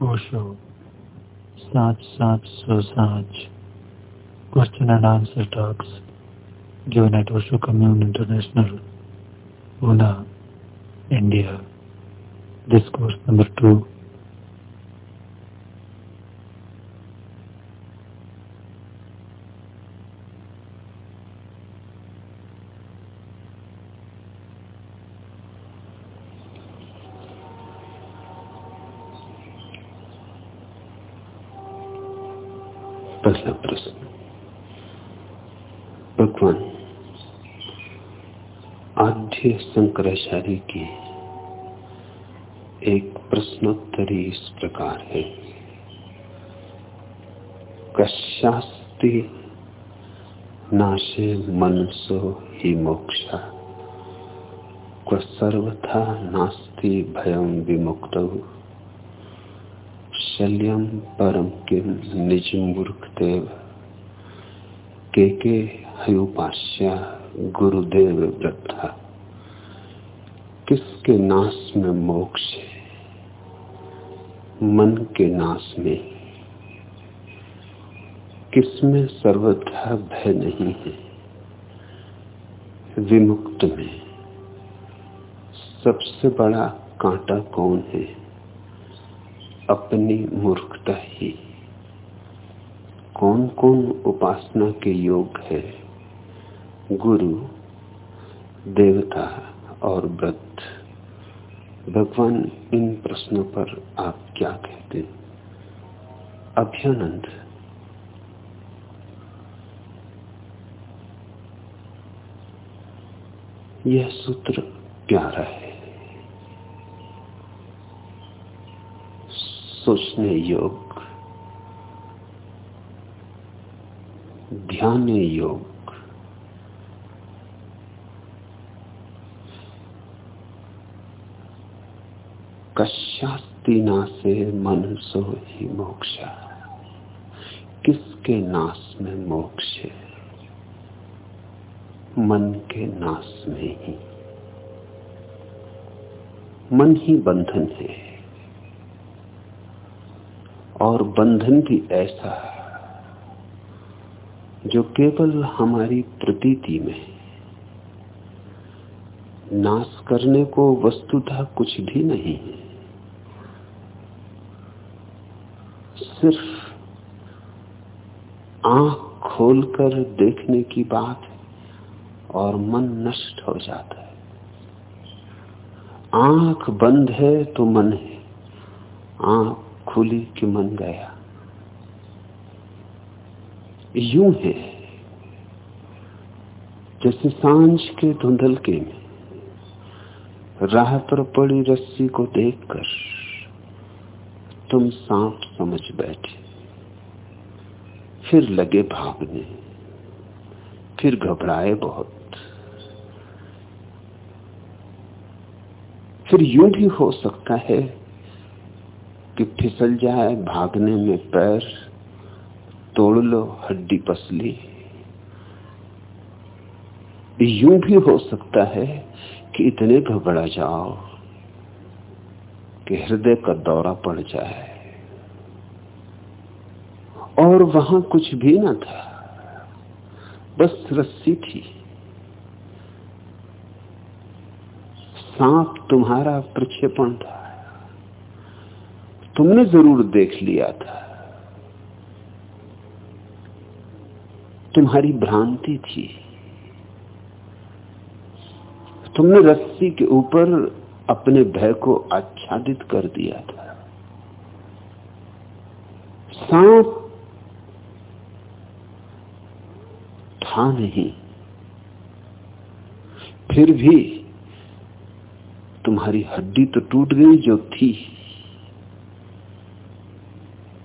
Osho. Sach Sach So Sach. Question and answer talks given at Osho Commune International, Pune, India. Discourse number two. Shankaracharya की। एक प्रश्नोत्तरी इस प्रकार है। कशास्ति नाशे मनसो ही मोक्षा। क्व सर्वथा नास्ति भयम विमुक्त। शल्यम परम किम निज मूर्खदेव। के के हयुपास्या गुरुदेव वृद्धा। किसके नाश में मोक्ष है। मन के नाश में। किसमें सर्वथा भय नहीं है। विमुक्त में। सबसे बड़ा कांटा कौन है? अपनी मूर्खता ही। कौन कौन उपासना के योग है? गुरु, देवता और व्रत भगवान इन प्रश्नों पर आप क्या कहते हैं? अभ्यानंद। यह सूत्र प्यारा है। सोचने योग, ध्यान योग कश्यास्ति नाशे मन सो ही मोक्ष। किसके नाश में मोक्ष है? मन के नाश में ही। मन ही बंधन है। और बंधन भी ऐसा जो केवल हमारी प्रतीति में नाश करने को वस्तुतः कुछ भी नहीं है। सिर्फ़ आँख खोलकर देखने की बात है और मन नष्ट हो जाता है। आँख बंद है तो मन है। आँख खुली कि मन गया। यूँ है। जैसे साँझ के धुंधलके में राह पर पड़ी रस्सी को देखकर तुम सांप समझ बैठे। फिर लगे भागने। फिर घबराए बहुत। फिर यूँ भी हो सकता है कि फिसल जाए, भागने में पैर तोड़ लो, हड्डी पसली। यूँ भी हो सकता है कि इतने घबरा जाओ। कि हृदय का दौरा पड़ जाए। और वहाँ कुछ भी ना था। बस रस्सी थी। सांप तुम्हारा प्रक्षेपण था। तुमने ज़रूर देख लिया था। तुम्हारी भ्रांति थी। तुमने रस्सी के ऊपर अपने भय को आच्छादित कर दिया था। सांप था नहीं। फिर भी तुम्हारी हड्डी तो टूट गई जो थी,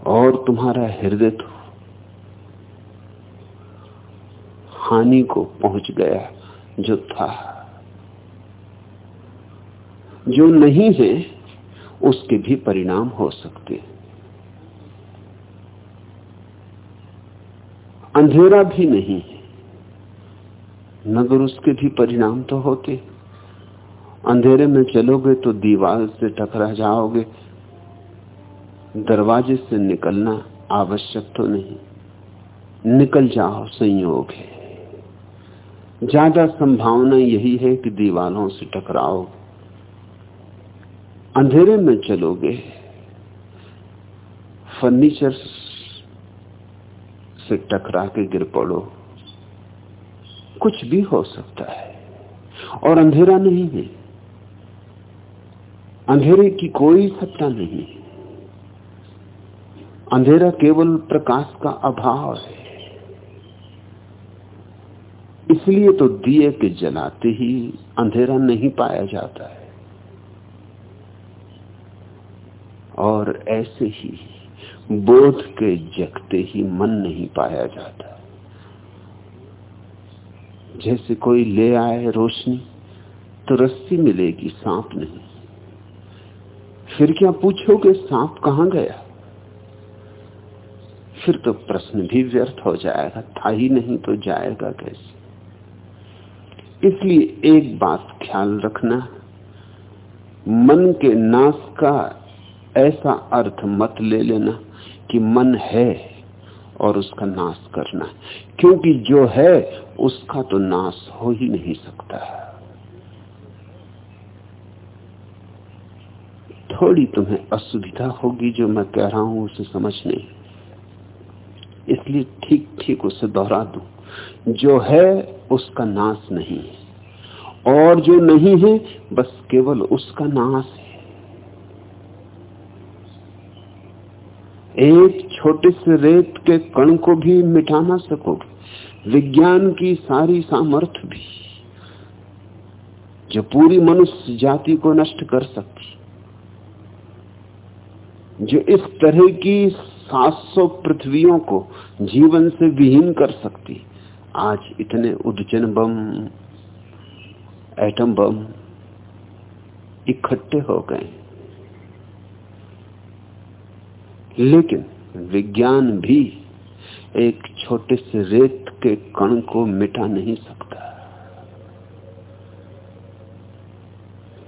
और तुम्हारा हृदय तो हानि को पहुँच गया जो था। जो नहीं है, उसके भी परिणाम हो सकते अंधेरा भी नहीं है, मगर उसके भी परिणाम तो होते अंधेरे में चलोगे तो दीवार से टकरा जाओगे, दरवाजे से निकलना आवश्यक तो नहीं। निकल जाओ, संयोग है। ज़्यादा संभावना यही है कि दीवारों से टकराओ अंधेरे में चलोगे। फर्नीचर से टकरा के गिर पड़ो। कुछ भी हो सकता है। और अंधेरा नहीं है। अंधेरे की कोई सत्ता नहीं। अंधेरा केवल प्रकाश का अभाव है। इसलिए तो दिए के जलाते ही अंधेरा नहीं पाया जाता है। और ऐसे ही बोध के जगते ही मन नहीं पाया जाता। जैसे कोई ले आए रोशनी तो रस्सी मिलेगी, सांप नहीं। फिर क्या पूछोगे, सांप कहाँ गया? फिर तो प्रश्न भी व्यर्थ हो जाएगा, था ही नहीं तो जाएगा कैसे? इसलिए एक बात ख्याल रखना, मन के नाश का ऐसा अर्थ मत ले लेना कि मन है और उसका नाश करना क्योंकि जो है, उसका तो नाश हो ही नहीं सकता। थोड़ी तुम्हें असुविधा होगी जो मैं कह रहा हूँ, उसे समझ नहीं इसलिए ठीक ठीक उसे दोहरा दू। जो है, उसका नाश नहीं है। और जो नहीं है, बस केवल उसका नाश है एक छोटे से रेत के कण को भी मिटा ना सकोगे विज्ञान की सारी सामर्थ्य भी, जो पूरी मनुष्य जाति को नष्ट कर सकती जो इस तरह की 700 पृथ्वियों को जीवन से विहीन कर सकती। आज इतने उद्जन बम एटम बम इकट्ठे हो गए। लेकिन विज्ञान भी एक छोटे से रेत के कण को मिटा नहीं सकता।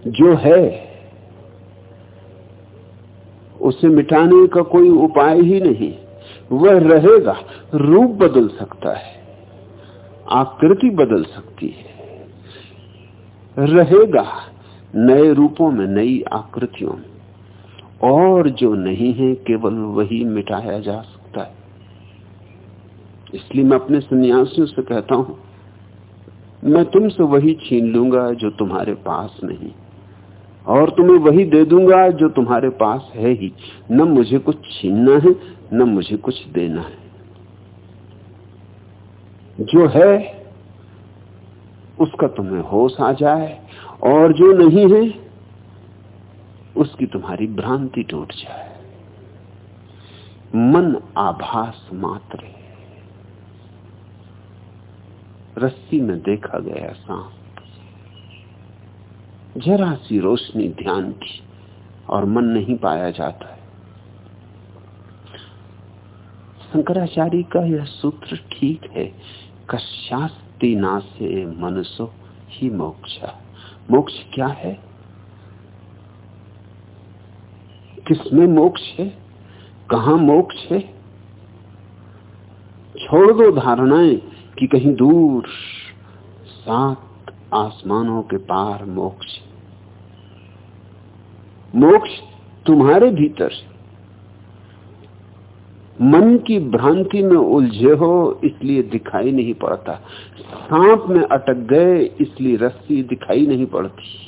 जो है, उसे मिटाने का कोई उपाय ही नहीं। वह रहेगा, रूप बदल सकता है, आकृति बदल सकती है। रहेगा, नए रूपों में, नई आकृतियों में। और जो नहीं है, केवल वही मिटाया जा सकता है। इसलिए मैं अपने सन्यासियों से कहता हूँ, मैं तुमसे वही छीन लूँगा जो तुम्हारे पास नहीं, और तुम्हें वही दे दूँगा जो तुम्हारे पास है ही। न मुझे कुछ छीनना है, न मुझे कुछ देना है। जो है, उसका तुम्हें होश आ जाए, और जो नहीं है उसकी तुम्हारी भ्रांति टूट जाए। मन आभास मात्र। रस्सी में देखा गया सांप। जरा सी रोशनी ध्यान की और मन नहीं पाया जाता है। शंकराचार्य का यह सूत्र ठीक है कश्यास्ती ना से मनसो ही मोक्षा। मोक्ष क्या है? किसमें मोक्ष है? कहा मोक्ष है? छोड़ दो धारणाएँ कि कहीं दूर सात आसमानों के पार मोक्ष मोक्ष तुम्हारे भीतर मन की भ्रांति में उलझे हो, इसलिए दिखाई नहीं पड़ता। सांप में अटक गए, इसलिए रस्सी दिखाई नहीं पड़ती।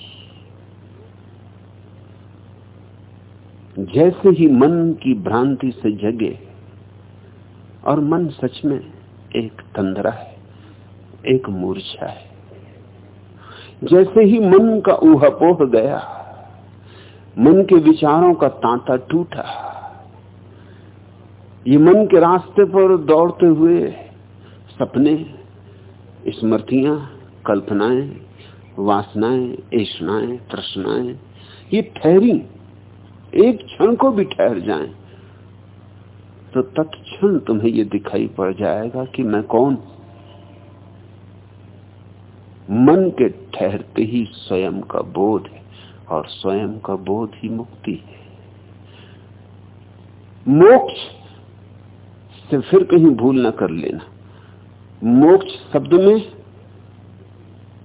जैसे ही मन की भ्रांति से जगे, और मन सच में एक तंद्रा है, एक मूर्छा है। जैसे ही मन का ऊहापोह गया, मन के विचारों का तांता टूटा, ये मन के रास्ते पर दौड़ते हुए सपने, स्मृतियाँ, कल्पनाएँ, वासनाएँ ऐषणाएँ तृष्णाएँ, ये ठहरी एक क्षण को भी ठहर जाएँ तो तत्क्षण तुम्हें यह दिखाई पड़ जाएगा कि मैं कौन। मन के ठहरते ही स्वयं का बोध है और स्वयं का बोध ही मुक्ति है। मोक्ष से फिर कहीं भूल ना कर लेना। मोक्ष शब्द में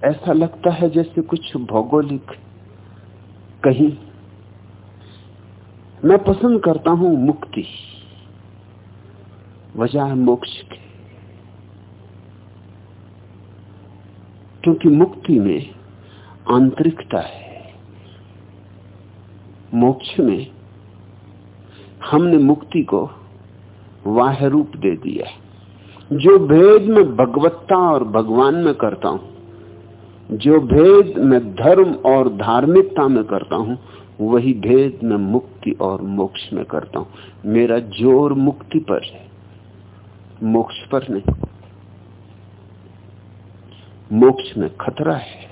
ऐसा लगता है जैसे कुछ भौगोलिक कहीं मैं पसंद करता हूँ मुक्ति। वजह है मोक्ष के। क्योंकि मुक्ति में आंतरिकता है। मोक्ष में हमने मुक्ति को वाह रूप दे दिया जो भेद में भगवत्ता और भगवान में करता हूँ, जो भेद मैं धर्म और धार्मिकता में करता हूँ वही भेद मैं मुक्ति और मोक्ष में करता हूँ। मेरा ज़ोर मुक्ति पर है। मोक्ष पर नहीं। मोक्ष में खतरा है।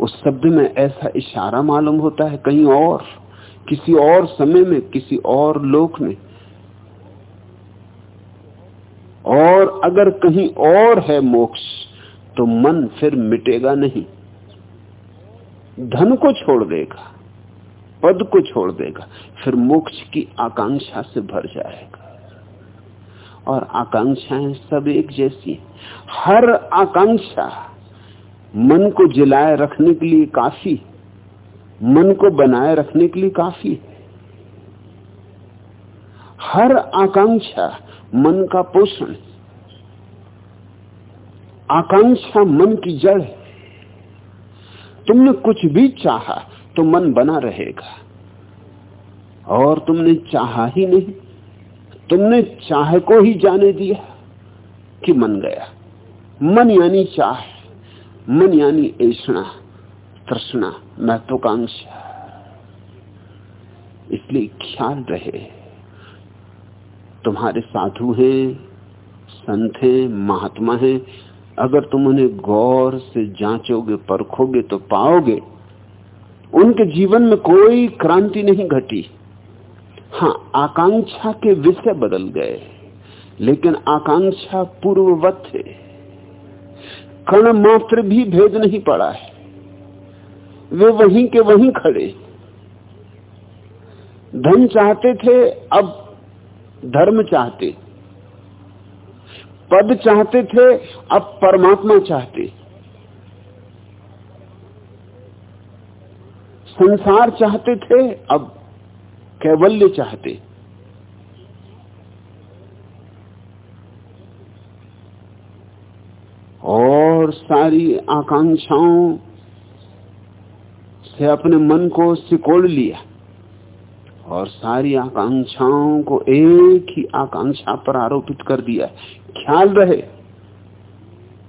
उस शब्द में ऐसा इशारा मालूम होता है, कहीं और, किसी और समय में, किसी और लोक में। और अगर कहीं और है मोक्ष तो मन फिर मिटेगा नहीं। धन को छोड़ देगा, पद को छोड़ देगा, फिर मोक्ष की आकांक्षा से भर जाएगा। और आकांक्षाएँ सब एक जैसी हर आकांक्षा मन को जिलाए रखने के लिए काफ़ी मन को बनाए रखने के लिए काफ़ी है। हर आकांक्षा मन का पोषण आकांक्षा मन की जड़ है। तुमने कुछ भी चाहा तो मन बना रहेगा। और तुमने चाहा ही नहीं। तुमने चाह को ही जाने दिया कि मन गया। मन यानी चाह, मन यानी ऐसा तृष्णा, महत्वाकांक्षा। इसलिए ख्याल रहे। तुम्हारे साधु हैं, संत हैं, महात्मा हैं अगर तुम उन्हें गौर से जांचोगे, परखोगे तो पाओगे, उनके जीवन में कोई क्रांति नहीं घटी। हाँ आकांक्षा के विषय बदल गए, लेकिन आकांक्षा पूर्ववत है। कण मात्र भी भेद नहीं पड़ा है। वे वहीं के वहीं खड़े। धन चाहते थे, अब धर्म चाहते। पद चाहते थे, अब परमात्मा चाहते। संसार चाहते थे, अब कैवल्य चाहते। और सारी आकांक्षाओं से अपने मन को सिकोड़ लिया। और सारी आकांक्षाओं को एक ही आकांक्षा पर आरोपित कर दिया। ख्याल रहे।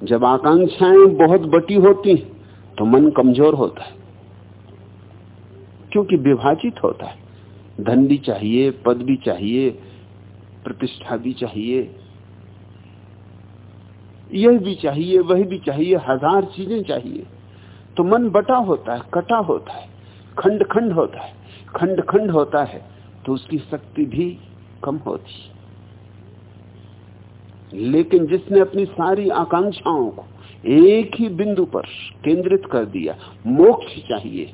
जब आकांक्षाएँ बहुत बटी होती हैं तो मन कमज़ोर होता है। क्योंकि विभाजित होता है। धन भी चाहिए, पद भी चाहिए, प्रतिष्ठा भी चाहिए। यह भी चाहिए, वह भी चाहिए, हज़ार चीज़ें चाहिए। तो मन बटा होता है, कटा होता है, खंड खंड होता है। खंड खंड होता है तो उसकी शक्ति भी कम होती लेकिन जिसने अपनी सारी आकांक्षाओं को एक ही बिंदु पर केंद्रित कर दिया, मोक्ष चाहिए।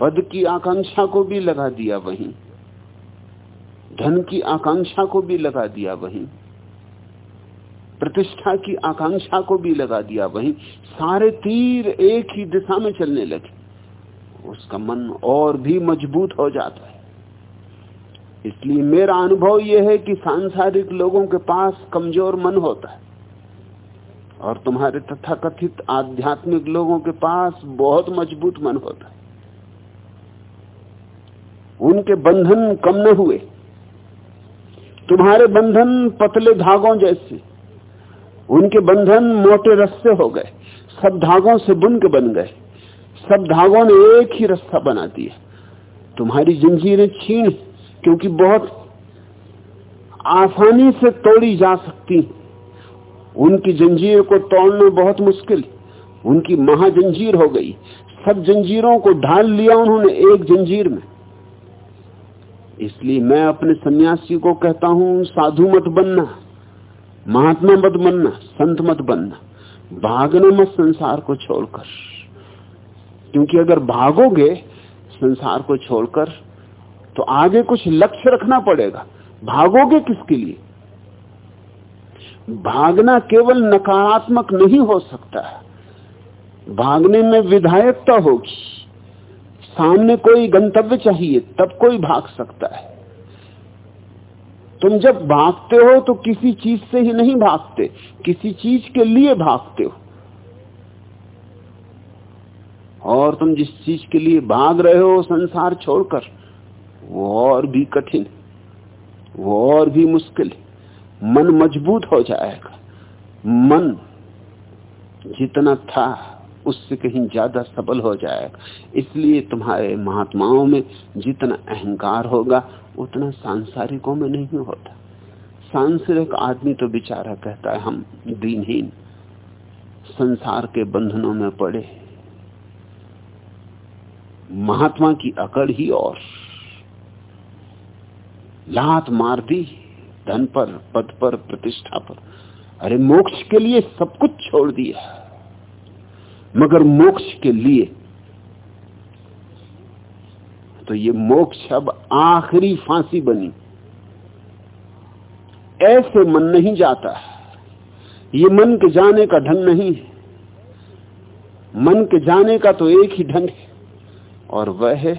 पद की आकांक्षा को भी लगा दिया वहीं। धन की आकांक्षा को भी लगा दिया वहीं। प्रतिष्ठा की आकांक्षा को भी लगा दिया वहीं। सारे तीर एक ही दिशा में चलने लगे। उसका मन और भी मज़बूत हो जाता है। इसलिए मेरा अनुभव यह है कि सांसारिक लोगों के पास कमज़ोर मन होता है। और तुम्हारे तथाकथित आध्यात्मिक लोगों के पास बहुत मज़बूत मन होता है। उनके बंधन कम न हुए। तुम्हारे बंधन पतले धागों जैसे। उनके बंधन मोटे रस्ते हो गए। सब धागों से बुन के बन गए। सब धागों ने एक ही रास्ता बना दिया। तुम्हारी जंजीरें छीन क्योंकि बहुत आसानी से तोड़ी जा सकती उनकी जंजीर को तोड़ना बहुत मुश्किल, उनकी महाजंजीर हो गई। सब जंजीरों को ढाल लिया उन्होंने एक जंजीर में। इसलिए मैं अपने सन्यासी को कहता हूँ, साधु मत बनना, महात्मा मत बनना, संत मत बनना, भागना मत संसार को छोड़कर। क्योंकि अगर भागोगे, संसार को छोड़कर तो आगे कुछ लक्ष्य रखना पड़ेगा। भागोगे किसके लिए? भागना केवल नकारात्मक नहीं हो सकता है। भागने में विधायकता होगी। सामने कोई गंतव्य चाहिए, तब कोई भाग सकता है। तुम जब भागते हो तो किसी चीज़ से ही नहीं भागते। किसी चीज़ के लिए भागते हो। और तुम जिस चीज़ के लिए भाग रहे हो, संसार छोड़कर। वो और भी कठिन, वो और भी मुश्किल, मन मज़बूत हो जाएगा। मन जितना था, उससे कहीं ज़्यादा सबल हो जाएगा। इसलिए तुम्हारे महात्माओं में जितना अहंकार होगा, उतना सांसारिकों में नहीं होता। सांसारिक आदमी तो बेचारा कहता है, हम दीनहीन, संसार के बंधनों में पड़े महात्मा की अकड़ ही और लात मार दी, धन पर, पद पर, प्रतिष्ठा पर। अरे मोक्ष के लिए सब कुछ छोड़ दिया मगर मोक्ष के लिए तो ये मोक्ष अब आखिरी फांसी बनी। ऐसे मन नहीं जाता। ये मन के जाने का ढंग नहीं है। मन के जाने का तो एक ही ढंग है, और वह है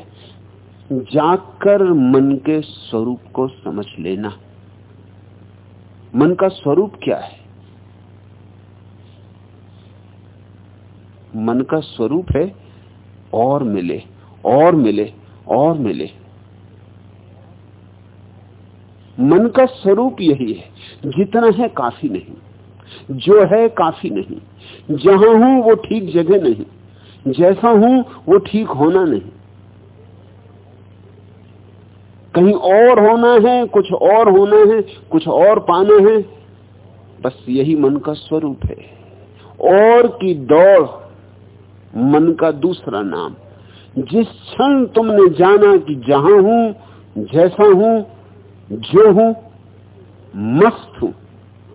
जाकर मन के स्वरूप को समझ लेना। मन का स्वरूप क्या है? मन का स्वरूप है, और मिले और मिले और मिले। मन का स्वरूप यही है, जितना है काफ़ी नहीं, जो है काफ़ी नहीं, जहाँ हूँ वो ठीक जगह नहीं, जैसा हूँ वो ठीक होना नहीं। कहीं और होना है, कुछ और होना है, कुछ और पाना है। बस यही मन का स्वरूप है। और की दौड़ मन का दूसरा नाम। जिस क्षण तुमने जाना कि जहाँ हूँ, जैसा हूँ, जो हूँ, मस्त हूँ,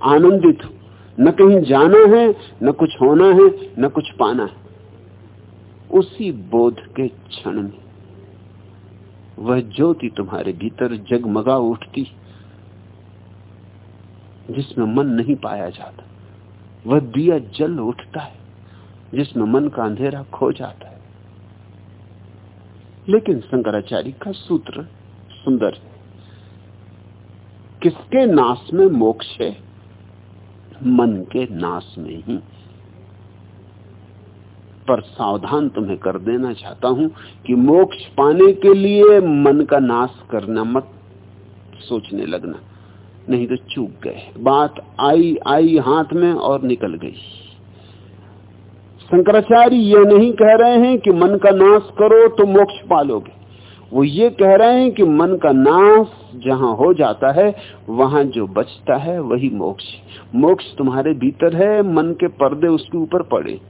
आनंदित हूँ। न कहीं जाना है, न कुछ होना है, न कुछ पाना है। उसी बोध के क्षण में। वह ज्योति तुम्हारे भीतर जगमगा उठती, जिसमें मन नहीं पाया जाता। वह दिया जल उठता है, जिसमें मन का अंधेरा खो जाता है। लेकिन शंकराचार्य का सूत्र सुंदर है। किसके नाश में मोक्ष है? मन के नाश में ही। पर सावधान तुम्हें कर देना चाहता हूँ कि मोक्ष पाने के लिए मन का नाश करना मत, सोचने लगना। नहीं तो चूक गए। बात आई आई हाथ में और निकल गई। शंकराचार्य ये नहीं कह रहे हैं कि मन का नाश करो तो मोक्ष पालोगे। वो ये कह रहे हैं कि मन का नाश जहाँ हो जाता है, वहाँ जो बचता है वही मोक्ष। मोक्ष तुम्हारे भीतर है, मन के पर्दे उसके ऊपर पड़े।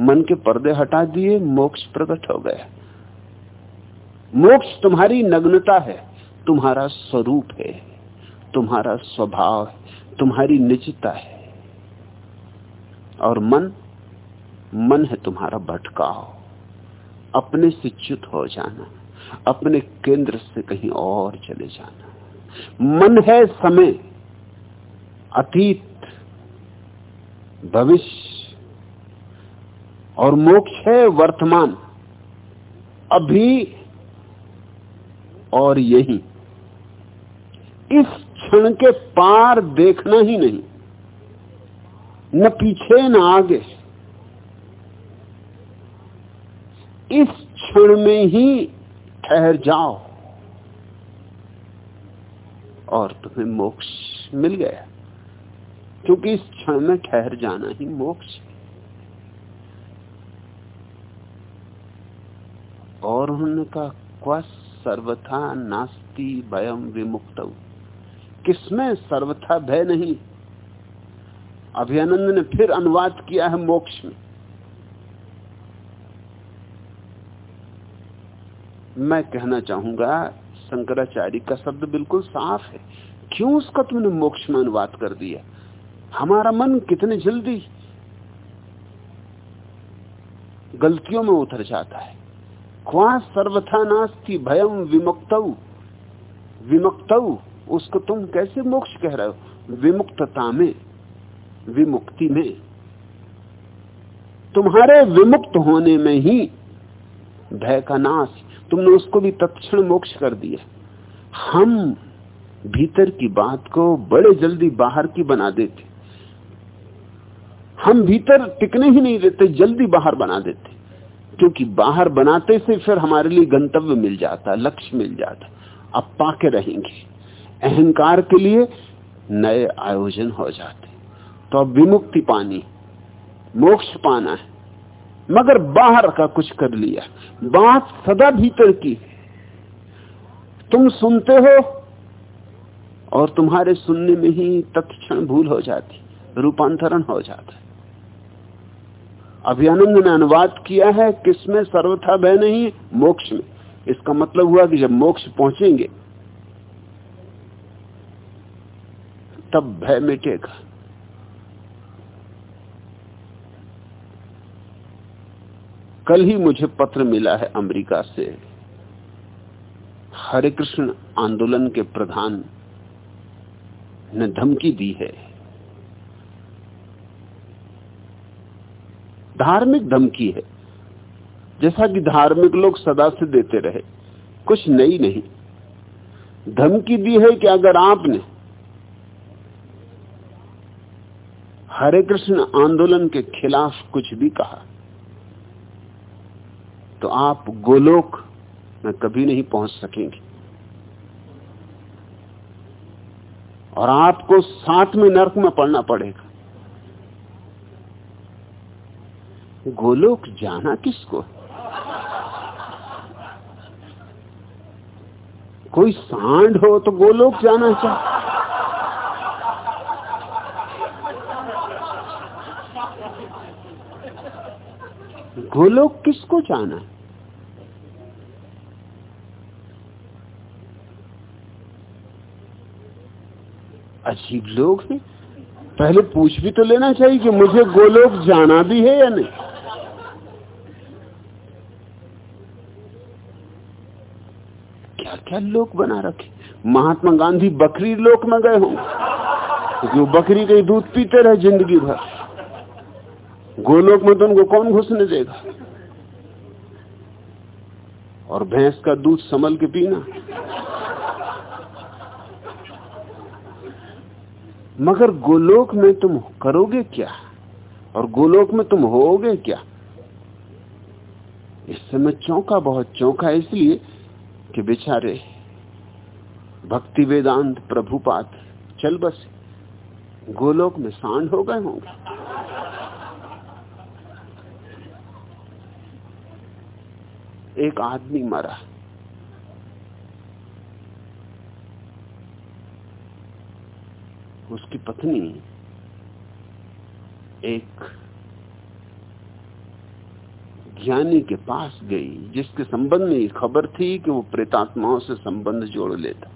मन के पर्दे हटा दिए, मोक्ष प्रकट हो गया। मोक्ष तुम्हारी नग्नता है, तुम्हारा स्वरूप है, तुम्हारा स्वभाव है, तुम्हारी निजता है। और मन मन है तुम्हारा भटकाव। अपने से च्युत हो जाना, अपने केंद्र से कहीं और चले जाना। मन है समय, अतीत, भविष्य। और मोक्ष है वर्तमान। अभी और यही। इस क्षण के पार देखना ही नहीं। न पीछे न आगे। इस क्षण में ही ठहर जाओ। और तुम्हें मोक्ष मिल गया। क्योंकि इस क्षण में ठहर जाना ही मोक्ष है। और उन्होंने कहा क्वा सर्वथा नास्ती भयम विमुक्त। किसमें सर्वथा भय नहीं? अभियानंद ने फिर अनुवाद किया है मोक्ष में। मैं कहना चाहूँगा, शंकराचार्य का शब्द बिल्कुल साफ़ है। क्यों उसका तुमने मोक्ष में अनुवाद कर दिया? हमारा मन कितने जल्दी गलतियों में उतर जाता है। क्वा सर्वथा नास्ती भयम विमुक्त? विमुक्त? उसको तुम कैसे मोक्ष कह रहे हो? विमुक्तता में, विमुक्ति में। तुम्हारे विमुक्त होने में ही भय का नाश, तुमने उसको भी तत्क्षण मोक्ष कर दिया। हम भीतर की बात को बड़े जल्दी बाहर की बना देते। हम भीतर टिकने ही नहीं देते, जल्दी बाहर बना देते। क्योंकि बाहर बनाते से फिर हमारे लिए गंतव्य मिल जाता, लक्ष्य मिल जाता। अब पाके रहेंगे। अहंकार के लिए नए आयोजन हो जाते। तो अब विमुक्ति पानी, मोक्ष पाना है। मगर बाहर का कुछ कर लिया। बात सदा भीतर की। तुम सुनते हो और तुम्हारे सुनने में ही तत्क्षण भूल हो जाती, रूपांतरण हो जाता। है अभियानंद ने अनुवाद किया है, किसमें सर्वथा भय नहीं, मोक्ष में। इसका मतलब हुआ कि जब मोक्ष पहुँचेंगे, तब भय मिटेगा। कल ही मुझे पत्र मिला है अमेरिका से। हरे कृष्ण आंदोलन के प्रधान ने धमकी दी है। धार्मिक धमकी है। जैसा कि धार्मिक लोग सदा से देते रहे, कुछ नई नहीं। धमकी दी है कि अगर आपने हरे कृष्ण आंदोलन के खिलाफ कुछ भी कहा तो आप गोलोक में कभी नहीं पहुँच सकेंगे। और आपको साथ में नरक में पड़ना पड़ेगा। गोलोक जाना किसको? कोई सांड हो तो गोलोक जाना चाहे गोलोक किसको जाना? अजीब लोग हैं। पहले पूछ भी तो लेना चाहिए कि मुझे गोलोक जाना भी है या नहीं। क्या लोक बना रखे। महात्मा गांधी बकरी लोक में गए होंगे क्योंकि वो बकरी का दूध पीते रहे ज़िंदगी भर। गोलोक में तो उनको कौन घुसने देगा? और भैंस का दूध संभल के पीना। मगर गोलोक में तुम करोगे क्या? और गोलोक में तुम होगे क्या? इस समय चौंका बहुत चौंका, इसलिए कि बेचारे भक्ति वेदांत प्रभुपात चल बस। गोलोक में सांड हो गए होंगे। एक आदमी मरा। उसकी पत्नी, एक ज्ञानी के पास गई, जिसके संबंध में खबर थी कि वो प्रेतात्माओं से संबंध जोड़ लेता।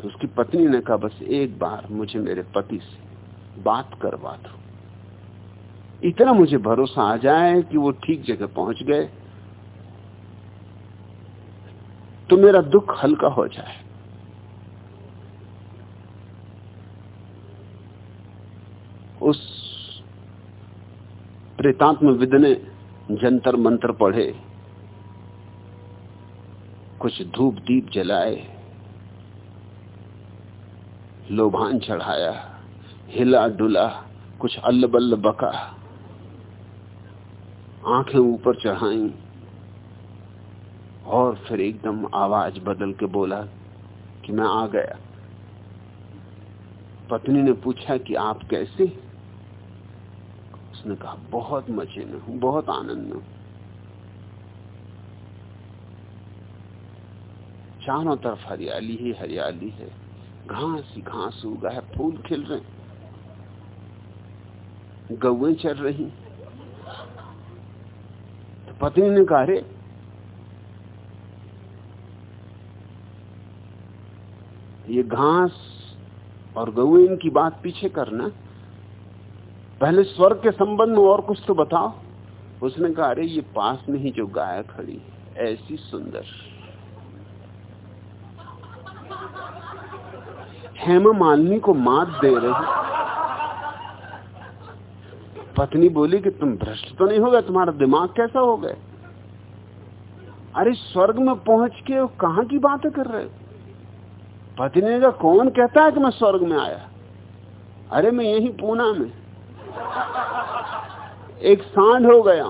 तो उसकी पत्नी ने कहा, बस एक बार मुझे मेरे पति से बात करवा दो। इतना मुझे भरोसा आ जाए कि वो ठीक जगह पहुँच गए तो मेरा दुख हल्का हो जाए। उस प्रेतात्म विद ने जंतर मंत्र पढ़े। कुछ धूप दीप जलाए। लोभान चढ़ाया। हिला डुला। कुछ अल्ल बल्ल बका। आँखें ऊपर चढ़ाई। और फिर एकदम आवाज़ बदल के बोला कि मैं आ गया। पत्नी ने पूछा कि आप कैसे? उसने कहा, बहुत मज़े में हूँ, बहुत आनंद में चारों तरफ़ हरियाली ही हरियाली है। घास ही घास उगा है, फूल खिल रहे गौए चल रही तो पत्नी ने कहा रे ये घास और गौए इनकी बात पीछे करना पहले स्वर्ग के संबंध में और कुछ तो बताओ। उसने कहा, अरे, ये पास में ही जो गाय खड़ी ऐसी सुंदर। हेमा मालिनी को मात दे रही। पत्नी बोली कि, तुम भ्रष्ट तो नहीं हो गए, तुम्हारा दिमाग कैसा हो गए अरे, स्वर्ग में पहुँच के कहा की बातें कर रहे हो? पत्नी कहा, कौन कहता है कि मैं स्वर्ग में आया? अरे, मैं यही पूना में एक सांड हो गया।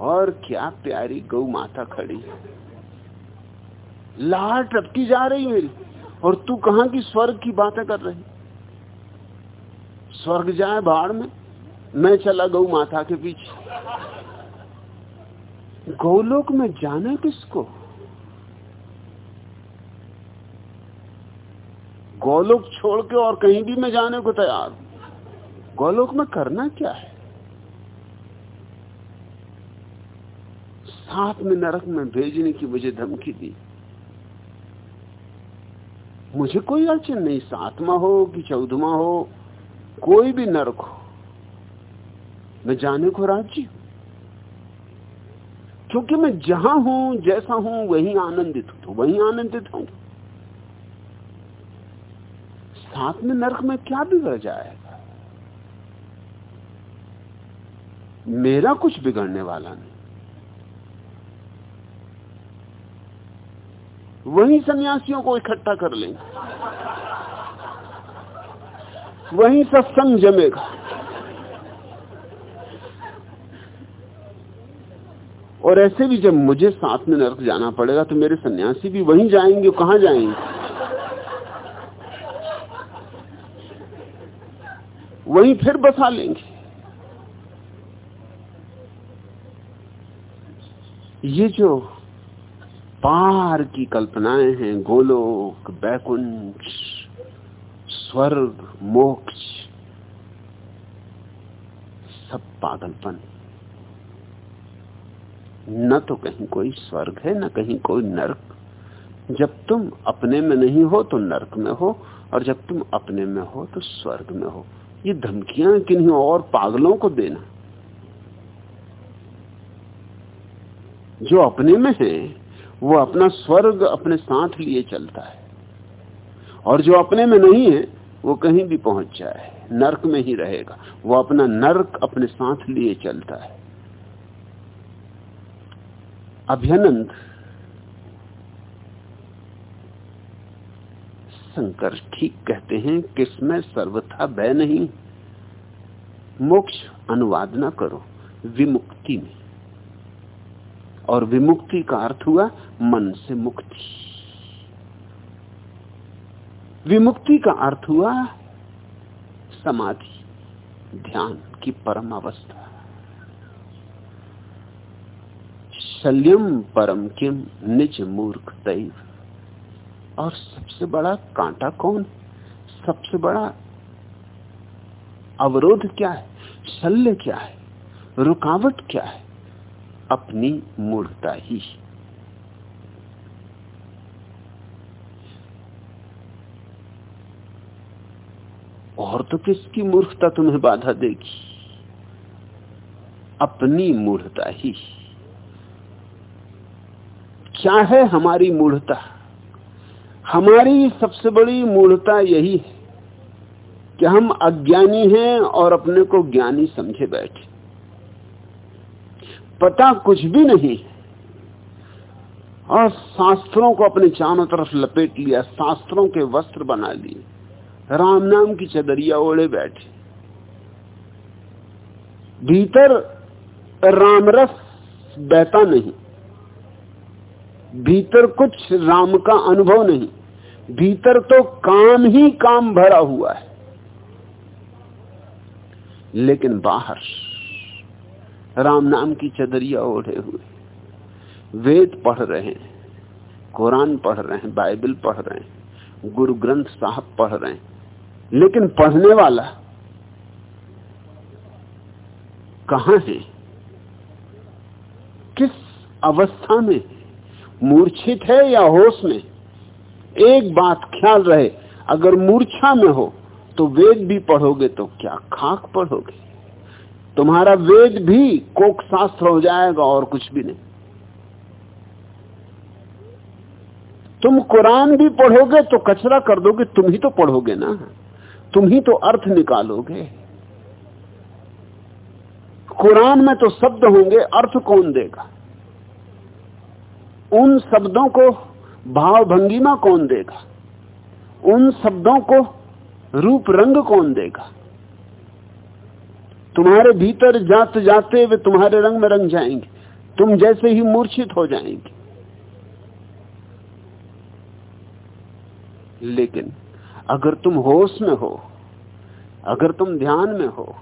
और क्या प्यारी गौ माता खड़ी लार टपकी जा रही मेरी। और तू कहा की स्वर्ग की बातें कर रही? स्वर्ग जाए बाढ़ में, मैं चला गौ माता के पीछे। गौलोक में जाना किसको? गौलोक छोड़ के और कहीं भी मैं जाने को तैयार गौलोक में करना क्या है? साथ में नरक में भेजने की मुझे धमकी दी। मुझे कोई अड़चन नहीं। सातवा हो कि चौदहवा हो, कोई भी नरक हो, मैं जाने को राज़ी हूँ। क्योंकि मैं जहाँ हूँ, जैसा हूँ, वहीं आनंदित हूँ, वहीं आनंदित हूँ। साथ में नरक में क्या बिगड़ जाएगा? मेरा कुछ बिगड़ने वाला नहीं। वही सन्यासियों को इकट्ठा कर लेंगे। वही सत्संग जमेगा। और ऐसे भी जब मुझे साथ में नरक जाना पड़ेगा तो मेरे सन्यासी भी वहीं जाएँगे, कहाँ जाएँगे? वहीं फिर बसा लेंगे। ये जो पार की कल्पनाएँ हैं, गोलोक, बैकुंठ, स्वर्ग, मोक्ष, सब पागलपन। न तो कहीं कोई स्वर्ग है, न कहीं कोई नरक। जब तुम अपने में नहीं हो तो नरक में हो, और जब तुम अपने में हो तो स्वर्ग में हो। ये धमकियाँ किन्हीं और पागलों को देना। जो अपने में है, वो अपना स्वर्ग अपने साथ लिए चलता है। और जो अपने में नहीं है, वो कहीं भी पहुँच जाए, नरक में ही रहेगा। वो अपना नरक अपने साथ लिए चलता है। अभ्यनंद शंकर ठीक कहते हैं किसमें सर्वथा भय नहीं। मोक्ष अनुवाद ना करो, विमुक्ति में। और विमुक्ति का अर्थ हुआ, मन से मुक्ति। विमुक्ति का अर्थ हुआ, समाधि, ध्यान की परम अवस्था। शल्यम परम किम, निज मूर्ख दैव। और सबसे बड़ा कांटा कौन? सबसे बड़ा अवरोध क्या है? शल्य क्या है? रुकावट क्या है? अपनी मूर्खता ही। और तो किसकी मूर्खता तुम्हें बाधा देगी? अपनी मूर्खता ही। क्या है हमारी मूढ़ता हमारी सबसे बड़ी मूढ़ता यही है कि हम अज्ञानी हैं और अपने को ज्ञानी समझे बैठे। पता कुछ भी नहीं और शास्त्रों को अपने चारों तरफ़ लपेट लिया, शास्त्रों के वस्त्र बना लिए, राम नाम की चदरिया ओढ़े बैठे। भीतर रामरस बहता नहीं भीतर कुछ राम का अनुभव नहीं। भीतर तो काम ही काम भरा हुआ है। लेकिन बाहर राम नाम की चदरिया ओढ़े हुए। वेद पढ़ रहे हैं, कुरान पढ़ रहे हैं, बाइबल पढ़ रहे हैं, गुरु ग्रंथ साहब पढ़ रहे हैं। लेकिन पढ़ने वाला कहाँ है? किस अवस्था में मूर्छित है या होश में? एक बात ख्याल रहे, अगर मूर्छा में हो तो वेद भी पढ़ोगे तो क्या खाक पढ़ोगे? तुम्हारा वेद भी कोक शास्त्र हो जाएगा और कुछ भी नहीं। तुम कुरान भी पढ़ोगे तो कचरा कर दोगे, तुम ही तो पढ़ोगे ना। तुम ही तो अर्थ निकालोगे। कुरान में तो शब्द होंगे, अर्थ कौन देगा? उन शब्दों को भाव भंगिमा कौन देगा? उन शब्दों को रूप रंग कौन देगा? तुम्हारे भीतर जाते जाते वे तुम्हारे रंग में रंग जाएँगे। तुम जैसे ही मूर्छित हो जाएँगे। लेकिन अगर तुम होश में हो, अगर तुम ध्यान में हो,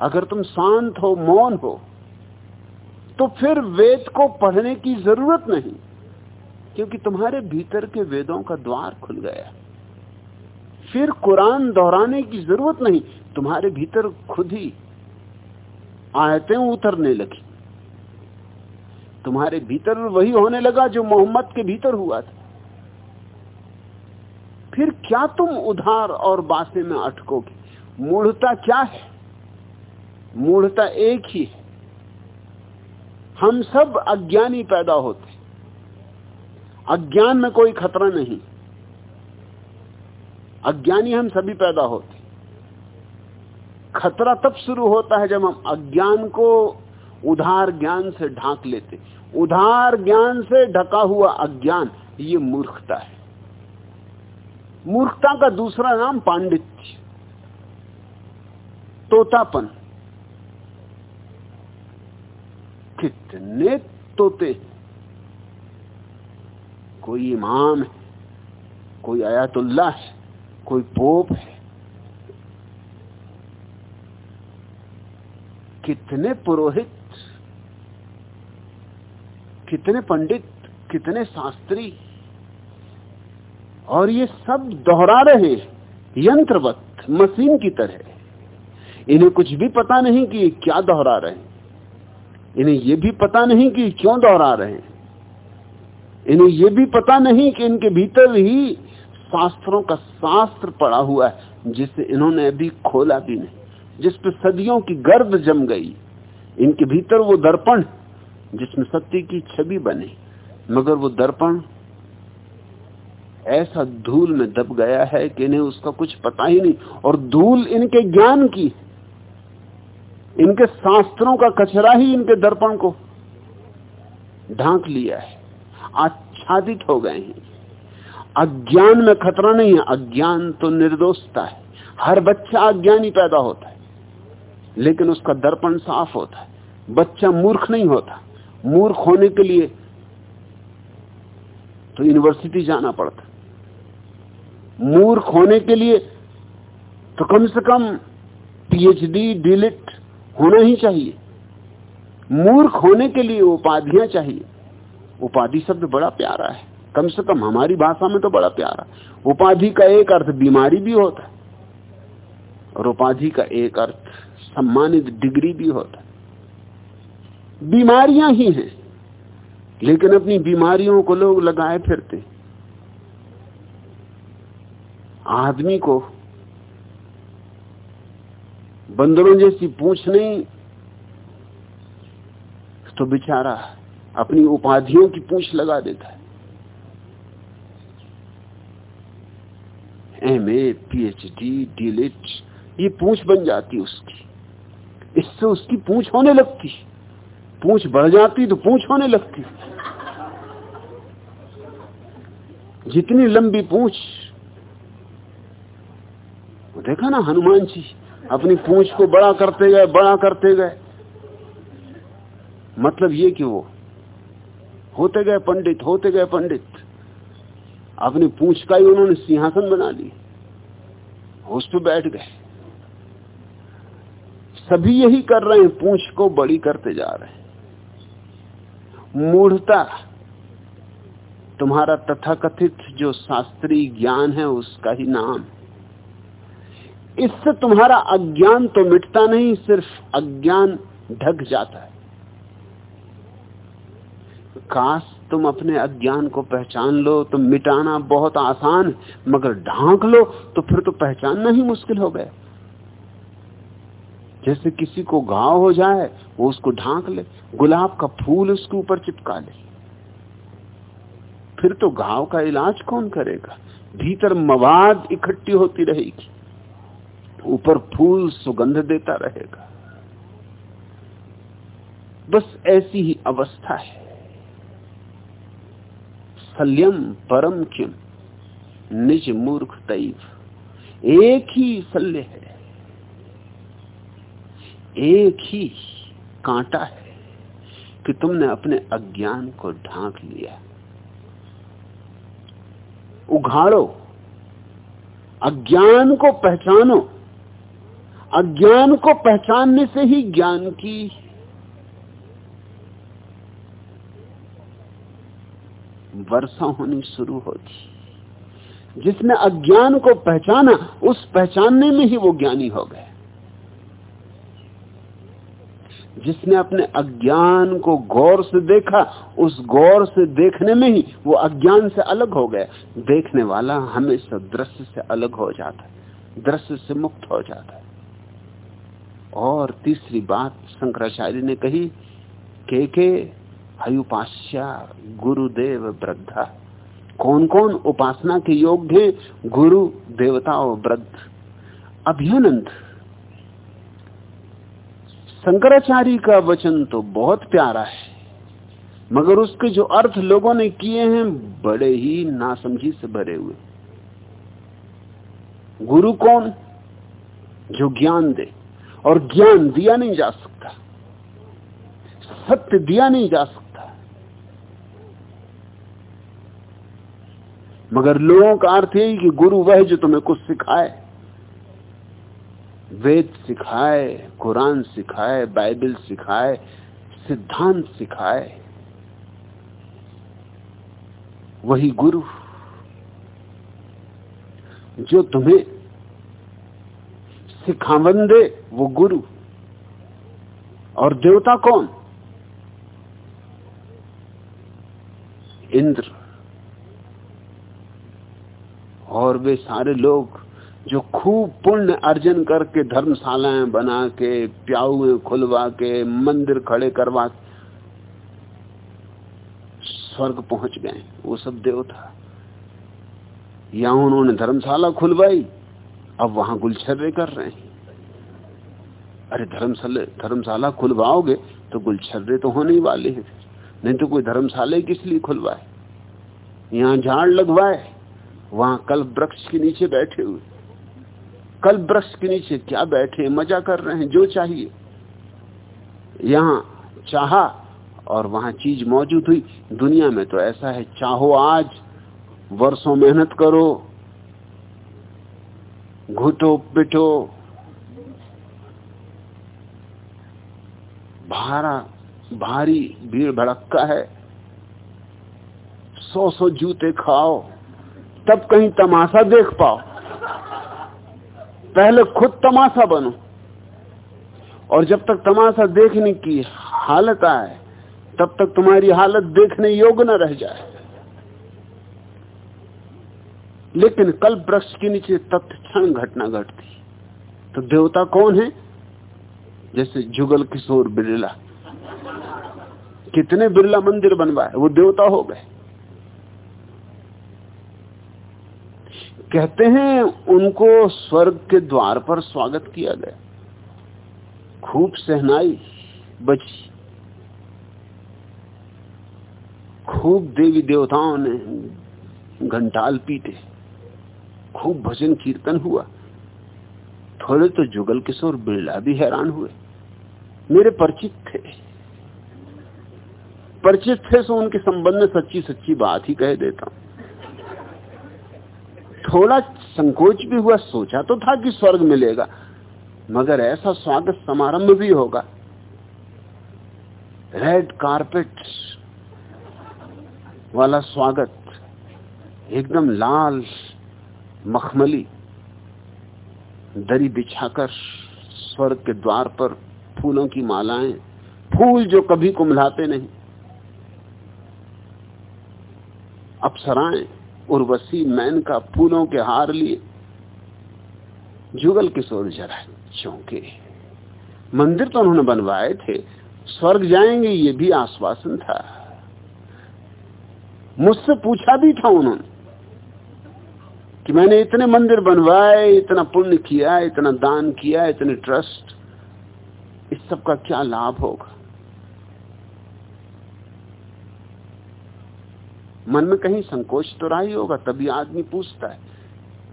अगर तुम शांत हो, मौन हो तो फिर वेद को पढ़ने की ज़रूरत नहीं। क्योंकि तुम्हारे भीतर के वेदों का द्वार खुल गया फिर कुरान दोहराने की ज़रूरत नहीं, तुम्हारे भीतर खुद ही आयतें उतरने लगी। तुम्हारे भीतर वही होने लगा जो मोहम्मद के भीतर हुआ था। फिर क्या तुम उधार और बासे में अटकोगे? मूढ़ता क्या है? मूढ़ता एक ही है। हम सब अज्ञानी पैदा होते अज्ञान में कोई खतरा नहीं। अज्ञानी हम सभी पैदा होते। खतरा तब शुरू होता है जब हम अज्ञान को उधार ज्ञान से ढांक लेते। उधार ज्ञान से ढका हुआ अज्ञान, ये मूर्खता है। मूर्खता का दूसरा नाम पांडित्य। तोतापन। कितने तोते कोई इमाम है, कोई आयातुल्ला है, कोई पोप है। कितने पुरोहित, कितने पंडित, कितने शास्त्री, और ये सब दोहरा रहे यंत्रवत, मशीन की तरह। इन्हें कुछ भी पता नहीं कि क्या दोहरा रहे हैं। इन्हें यह भी पता नहीं कि क्यों दोहरा रहे हैं। इन्हें यह भी पता नहीं कि इनके भीतर ही शास्त्रों का शास्त्र पड़ा हुआ है, जिसे इन्होंने अभी खोला भी नहीं, जिस पर सदियों की गर्द जम गई। इनके भीतर वो दर्पण, जिसमें सत्य की छवि बने, मगर वो दर्पण ऐसा धूल में दब गया है कि इन्हें उसका कुछ पता ही नहीं। और धूल इनके ज्ञान की, इनके शास्त्रों का कचरा ही इनके दर्पण को ढांक लिया है। आच्छादित हो गए हैं। अज्ञान में खतरा नहीं है। अज्ञान तो निर्दोषता है। हर बच्चा अज्ञानी पैदा होता है। लेकिन उसका दर्पण साफ़ होता है। बच्चा मूर्ख नहीं होता। मूर्ख होने के लिए तो यूनिवर्सिटी जाना पड़ता। मूर्ख होने के लिए तो कम से कम पीएचडी डिलिट होना ही चाहिए। मूर्ख होने के लिए उपाधियाँ चाहिए। उपाधि शब्द बड़ा प्यारा है। कम से कम हमारी भाषा में तो बड़ा प्यारा। उपाधि का एक अर्थ बीमारी भी होता और उपाधि का एक अर्थ सम्मानित डिग्री भी होता बीमारियाँ ही हैं, लेकिन अपनी बीमारियों को लोग लगाए फिरते। आदमी को बंदरों जैसी पूछ नहीं तो बेचारा अपनी उपाधियों की पूछ लगा देता है। M A P H D D Litt ये पूछ बन जाती उसकी। इससे उसकी पूछ होने लगती पूछ बढ़ जाती तो पूछ होने लगती जितनी लंबी पूछ देखा ना हनुमान जी, अपनी पूछ को बड़ा करते गए, बड़ा करते गए। मतलब ये कि वो होते गए पंडित, होते गए पंडित। अपनी पूछ का ही उन्होंने सिंहासन बना ली। उस पर बैठ गए। सभी यही कर रहे हैं, पूछ को बड़ी करते जा रहे हैं। मूढ़ता, तुम्हारा तथाकथित जो शास्त्रीय ज्ञान है, उसका ही नाम। इससे तुम्हारा अज्ञान तो मिटता नहीं, सिर्फ़ अज्ञान ढक जाता है। काश तुम अपने अज्ञान को पहचान लो तो मिटाना बहुत आसान मगर ढांक लो तो फिर तो पहचानना ही मुश्किल हो गया। जैसे किसी को घाव हो जाए, वो उसको ढांक ले, गुलाब का फूल उसके ऊपर चिपका ले। फिर तो घाव का इलाज कौन करेगा? भीतर मवाद इकट्ठी होती रहेगी, ऊपर फूल सुगंध देता रहेगा। बस ऐसी ही अवस्था है। सल्यम परम किम? निज मूर्ख तैव एक ही सल्य है। एक ही कांटा है कि तुमने अपने अज्ञान को ढांक लिया। उघाड़ो। अज्ञान को पहचानो। अज्ञान को पहचानने से ही ज्ञान की वर्षा होनी शुरू होती। जिसने अज्ञान को पहचाना, उस पहचानने में ही वो ज्ञानी हो गए। जिसने अपने अज्ञान को गौर से देखा, उस गौर से देखने में ही वो अज्ञान से अलग हो गया। देखने वाला हमेशा दृश्य से अलग हो जाता है, दृश्य से मुक्त हो जाता है। और तीसरी बात शंकराचार्य ने कही के के हयुपास्या गुरुदेव वृद्धा। कौन कौन उपासना के योग्य गुरु, देवता और वृद्ध। अभियानंद। शंकराचार्य का वचन तो बहुत प्यारा है, मगर उसके जो अर्थ लोगों ने किए हैं, बड़े ही नासमझी से भरे हुए। गुरु कौन? जो ज्ञान दे, और ज्ञान दिया नहीं जा सकता। सत्य दिया नहीं जा सकता। मगर लोगों का अर्थ यही कि गुरु वह जो तुम्हें कुछ सिखाए। वेद सिखाए, कुरान सिखाए, बाइबल सिखाए, सिद्धांत सिखाए। वही गुरु जो तुम्हें सिखावन दे, वो गुरु। और देवता कौन? इंद्र। और वे सारे लोग जो खूब पुण्य अर्जन करके धर्मशालाएँ बना के प्याऊ खुलवा के, मंदिर खड़े करवा स्वर्ग पहुँच गए। वो सब देवता या उन्होंने धर्मशाला खुलवाई, अब वहाँ गुलछर्रे कर रहे हैं। अरे धर्मशाला धर्मशाला खुलवाओगे तो गुलछर्रे तो होने ही वाले हैं। नहीं तो कोई धर्मशाला किस लिए खुलवाए? यहाँ झाड़ लगवाए। वहाँ कल वृक्ष के नीचे बैठे हुए। कल वृक्ष के नीचे क्या बैठे मज़ा कर रहे हैं, जो चाहिए। यहाँ चाहा और वहाँ चीज़ मौजूद हुई। दुनिया में तो ऐसा है, चाहो आज, वर्षों मेहनत करो, घुटो पिटो, भारा, भारी भीड़ भड़का है, सौ सौ जूते खाओ। तब कहीं तमाशा देख पाओ। पहले खुद तमाशा बनो। और जब तक तमाशा देखने की हालत आए, तब तक तुम्हारी हालत देखने योग्य न रह जाए। लेकिन कल वृक्ष के नीचे तथ्य क्षण घटना घटती। तो देवता कौन है? जैसे जुगल किशोर बिरला। कितने बिरला मंदिर बनवाए, वो देवता हो गए। कहते हैं उनको स्वर्ग के द्वार पर स्वागत किया गया। खूब सहनाई बची। खूब देवी देवताओं ने घंटाल पीटे। खूब भजन कीर्तन हुआ। थोड़े तो जुगल किशोर बिरला भी हैरान हुए। मेरे परिचित थे। परिचित थे सो उनके संबंध में सच्ची सच्ची बात ही कह देता हूँ। थोड़ा संकोच भी हुआ, सोचा तो था कि स्वर्ग मिलेगा, मगर ऐसा स्वागत समारंभ भी होगा। रेड कारपेट वाला स्वागत, एकदम लाल, मखमली, दरी बिछाकर स्वर्ग के द्वार पर फूलों की मालाएँ, फूल जो कभी कुमलाते नहीं। अप्सराएँ उर्वशी मैन का फूलों के हार लिए। जुगल किशोर जरा चौंके। मंदिर तो उन्होंने बनवाए थे, स्वर्ग जाएँगे ये भी आश्वासन था। मुझसे पूछा भी था उन्होंने कि मैंने इतने मंदिर बनवाए, इतना पुण्य किया, इतना दान किया, इतने ट्रस्ट, इस सब का क्या लाभ होगा? मन में कहीं संकोच तो रहा ही होगा, तभी आदमी पूछता है।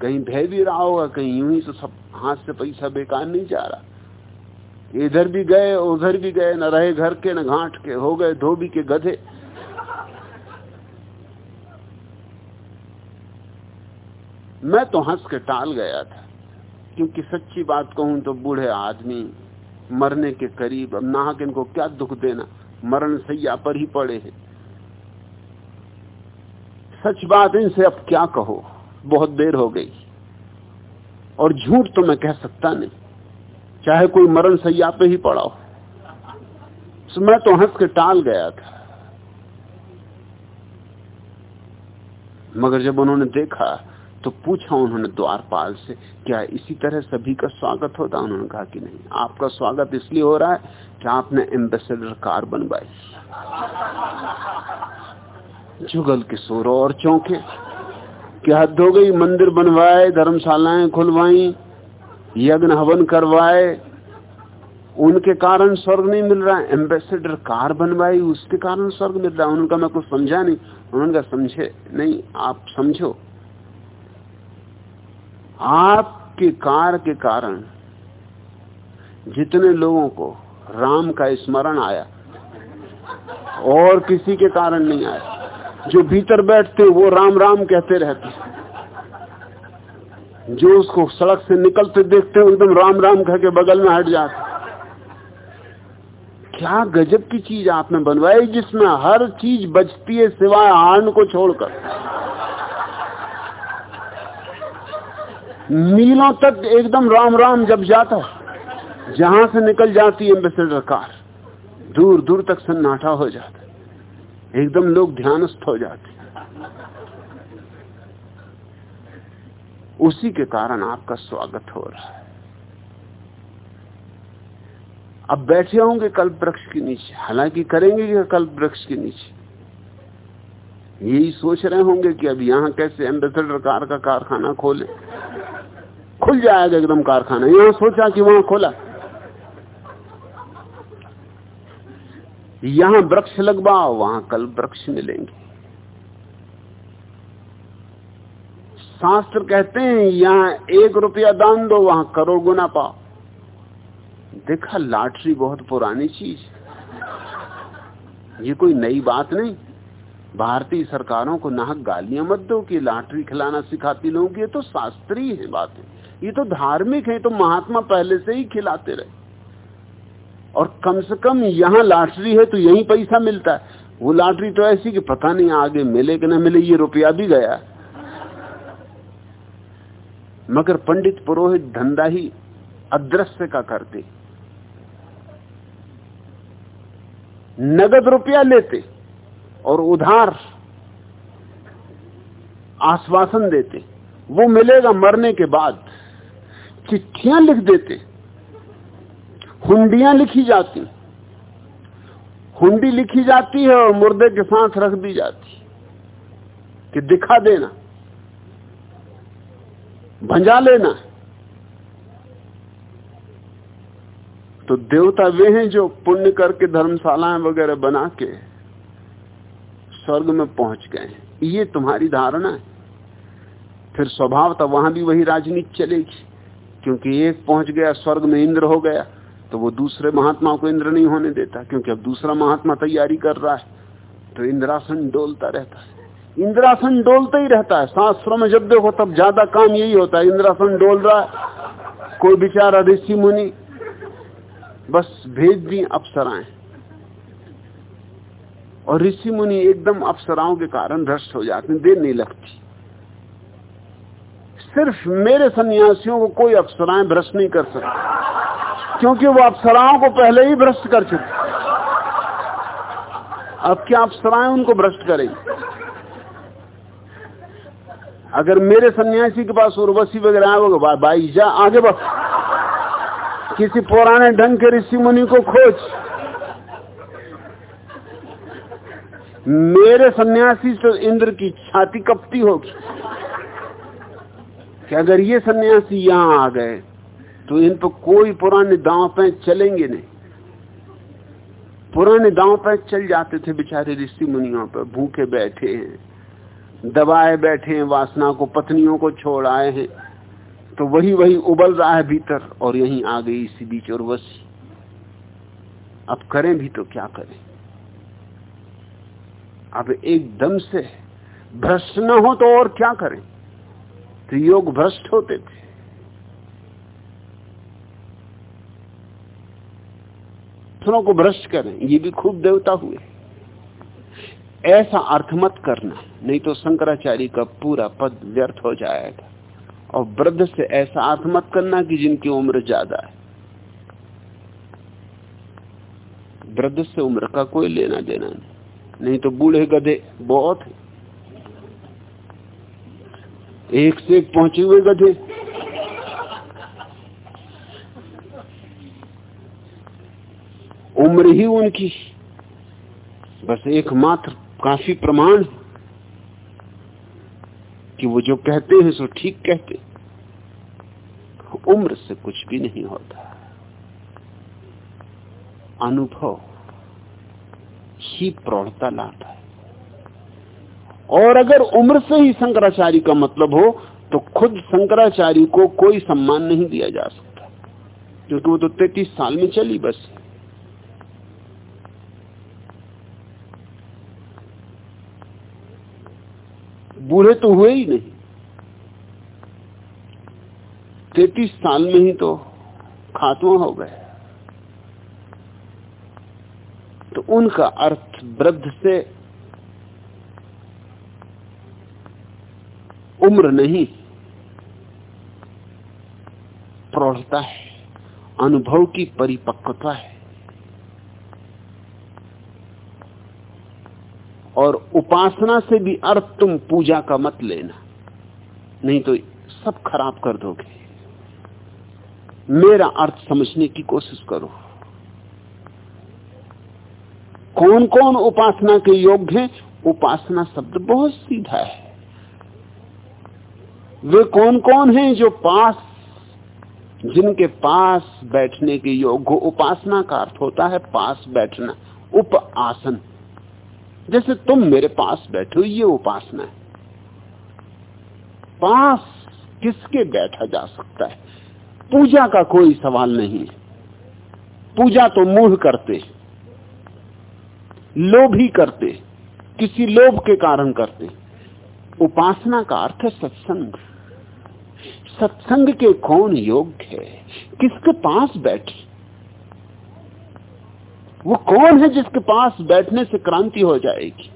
कहीं भय भी रहा होगा, कहीं यूँ ही तो सब हाथ से पैसा बेकार नहीं जा रहा। इधर भी गए, उधर भी गए, न रहे घर के, न घाट के, हो गए धोबी के गधे। मैं तो हंस के टाल गया था, क्योंकि सच्ची बात कहूँ तो बूढ़े आदमी मरने के करीब, अब नाहक इनको क्या दुख देना, मरण सैया पर ही पड़े हैं। सच बात इनसे अब क्या कहो? बहुत देर हो गई। और झूठ तो मैं कह सकता नहीं। चाहे कोई मरण सैया पे ही पड़ा हो। तो मैं तो हंस के टाल गया था। मगर जब उन्होंने देखा तो पूछा उन्होंने द्वारपाल से, क्या इसी तरह सभी का स्वागत होता? उन्होंने कहा कि नहीं, आपका स्वागत इसलिए हो रहा है कि आपने एम्बेसडर कार बनवाई। जुगल किशोर और चौंके। कि हद हो गई, मंदिर बनवाए, धर्मशालाएँ खुलवाई, यज्ञ हवन करवाए। उनके कारण स्वर्ग नहीं मिल रहा है एम्बेसडर कार बनवाई, उसके कारण स्वर्ग मिल रहा। है उनका मैं कुछ समझा नहीं। उन्होंने कहा, समझे? नहीं, आप समझो। आपके कार के कारण जितने लोगों को राम का स्मरण आया, और किसी के कारण नहीं आया। जो भीतर बैठते वो राम राम कहते रहते जो उसको सड़क से निकलते देखते एकदम राम राम कह के बगल में हट जाते क्या गजब की चीज़ आपने बनवाई, जिसमें हर चीज़ बचती है सिवाय आन को छोड़कर। मीलों तक एकदम राम राम जब जाता है, जहाँ से निकल जाती है एम्बेसडर कार दूर दूर तक सन्नाटा हो जाता एकदम लोग ध्यानस्थ हो जाते उसी के कारण आपका स्वागत हो रहा है। अब बैठे होंगे कल्प वृक्ष के नीचे। हालाँकि करेंगे कि कल्प वृक्ष के नीचे? यही सोच रहे होंगे कि अब यहाँ कैसे एम्बेसडर कार का कारखाना खोले। खुल जाएगा एकदम कारखाना। यहाँ सोचा कि वहाँ खोला। यहाँ वृक्ष लगवाओ, वहाँ कल वृक्ष मिलेंगे। शास्त्र कहते हैं, यहाँ एक रुपया दान दो, वहाँ करोड़ गुना पाओ। देखा, लाटरी बहुत पुरानी चीज़। ये कोई नई बात नहीं। भारतीय सरकारों को नाहक गालियाँ मत दो कि लाटरी खिलाना सिखाती लोगों। ये तो शास्त्रीय है बातें। ये तो धार्मिक है तो महात्मा पहले से ही खिलाते रहे। और कम से कम यहाँ लॉटरी है तो यही पैसा मिलता है। वो लॉटरी तो ऐसी कि पता नहीं आगे मिले कि ना मिले, ये रुपया भी गया। मगर पंडित पुरोहित धंधा ही अदृश्य का करते। नगद रुपया लेते और उधार आश्वासन देते। वो मिलेगा मरने के बाद। चिट्ठियाँ लिख देते। हुंडियाँ लिखी जाती हुंडी लिखी जाती है और मुर्दे के साथ रख दी जाती कि दिखा देना, भंजा लेना। तो देवता वे हैं जो पुण्य करके धर्मशालाएँ वगैरह बना के स्वर्ग में पहुँच गए ये तुम्हारी धारणा है। फिर स्वभाव था वहाँ भी वही राजनीति चलेगी, क्योंकि एक पहुँच गया, स्वर्ग में इंद्र हो गया। तो वो दूसरे महात्मा को इंद्र नहीं होने देता, क्योंकि अब दूसरा महात्मा तैयारी कर रहा है तो इंद्रासन डोलता रहता है। इंद्रासन डोलता ही रहता है शास्त्रों में जब देखो तब ज़्यादा काम यही होता है, इंद्रासन डोल रहा है, कोई बेचारा ऋषि मुनि, बस भेज दी अप्सराएँ। और ऋषि मुनि एकदम अप्सराओं के कारण भ्रष्ट हो जाते देर नहीं लगती। सिर्फ़ मेरे सन्यासियों को कोई अप्सराएँ भ्रष्ट नहीं कर सकते। क्योंकि वो अप्सराओं को पहले ही भ्रष्ट कर चुके अब क्या अप्सराएँ उनको भ्रष्ट करेंगे? अगर मेरे सन्यासी के पास उर्वशी वगैरह आए भाई जा, आगे बढ़। किसी पुराने ढंग के ऋषि मुनि को खोज। मेरे सन्यासी से इंद्र की छाती कपती होगी। कि अगर ये सन्यासी यहाँ आ गए तो इन पर कोई पुराने दांव पे चलेंगे नहीं। पुराने दांव पे चल जाते थे बेचारे ऋषि मुनियों पर, भूखे बैठे हैं, दबाए बैठे हैं, वासना को, पत्नियों को छोड़ आए हैं। तो वही वही उबल रहा है भीतर, और यहीं आ गई इसी बीच और वसी। अब करें भी तो क्या करें? अब एकदम से भ्रष्ट न हो तो और क्या करें? योग भ्रष्ट होते थे। दूसरों को भ्रष्ट करें, ये भी खूब देवता हुए। ऐसा अर्थ मत करना, नहीं तो शंकराचार्य का पूरा पद व्यर्थ हो जाएगा। और वृद्ध से ऐसा अर्थ मत करना कि जिनकी उम्र ज़्यादा है। वृद्ध से उम्र का कोई लेना देना नहीं। नहीं तो बूढ़े गधे बहुत है। एक से एक पहुँचे हुए गधे। उम्र ही उनकी। बस एकमात्र काफ़ी प्रमाण कि वो जो कहते हैं, सो ठीक कहते उम्र से कुछ भी नहीं होता। अनुभव ही प्रौढ़ता लाता है। और अगर उम्र से ही शंकराचार्य का मतलब हो तो खुद शंकराचार्य को कोई सम्मान नहीं दिया जा सकता। क्योंकि वो तो तैतीस साल में चली बस। बूढ़े तो हुए ही नहीं। तैतीस साल में ही तो खात्मा हो गए। तो उनका अर्थ वृद्ध से उम्र नहीं, प्रौढ़ता है, अनुभव की परिपक्वता है। और उपासना से भी अर्थ तुम पूजा का मत लेना, नहीं तो सब खराब कर दोगे। मेरा अर्थ समझने की कोशिश करो। कौन कौन उपासना के योग्य हैं? उपासना शब्द बहुत सीधा है। वे कौन कौन हैं जो पास, जिनके पास बैठने के योग्य उपासना का अर्थ होता है, पास बैठना उप आसन जैसे तुम मेरे पास बैठो ये उपासना है। पास किसके बैठा जा सकता है? पूजा का कोई सवाल नहीं है। पूजा तो मूढ़ करते लोभ ही करते किसी लोभ के कारण करते उपासना का अर्थ है सत्संग। सत्संग के कौन योग्य है? किसके पास बैठे? वो कौन है जिसके पास बैठने से क्रांति हो जाएगी?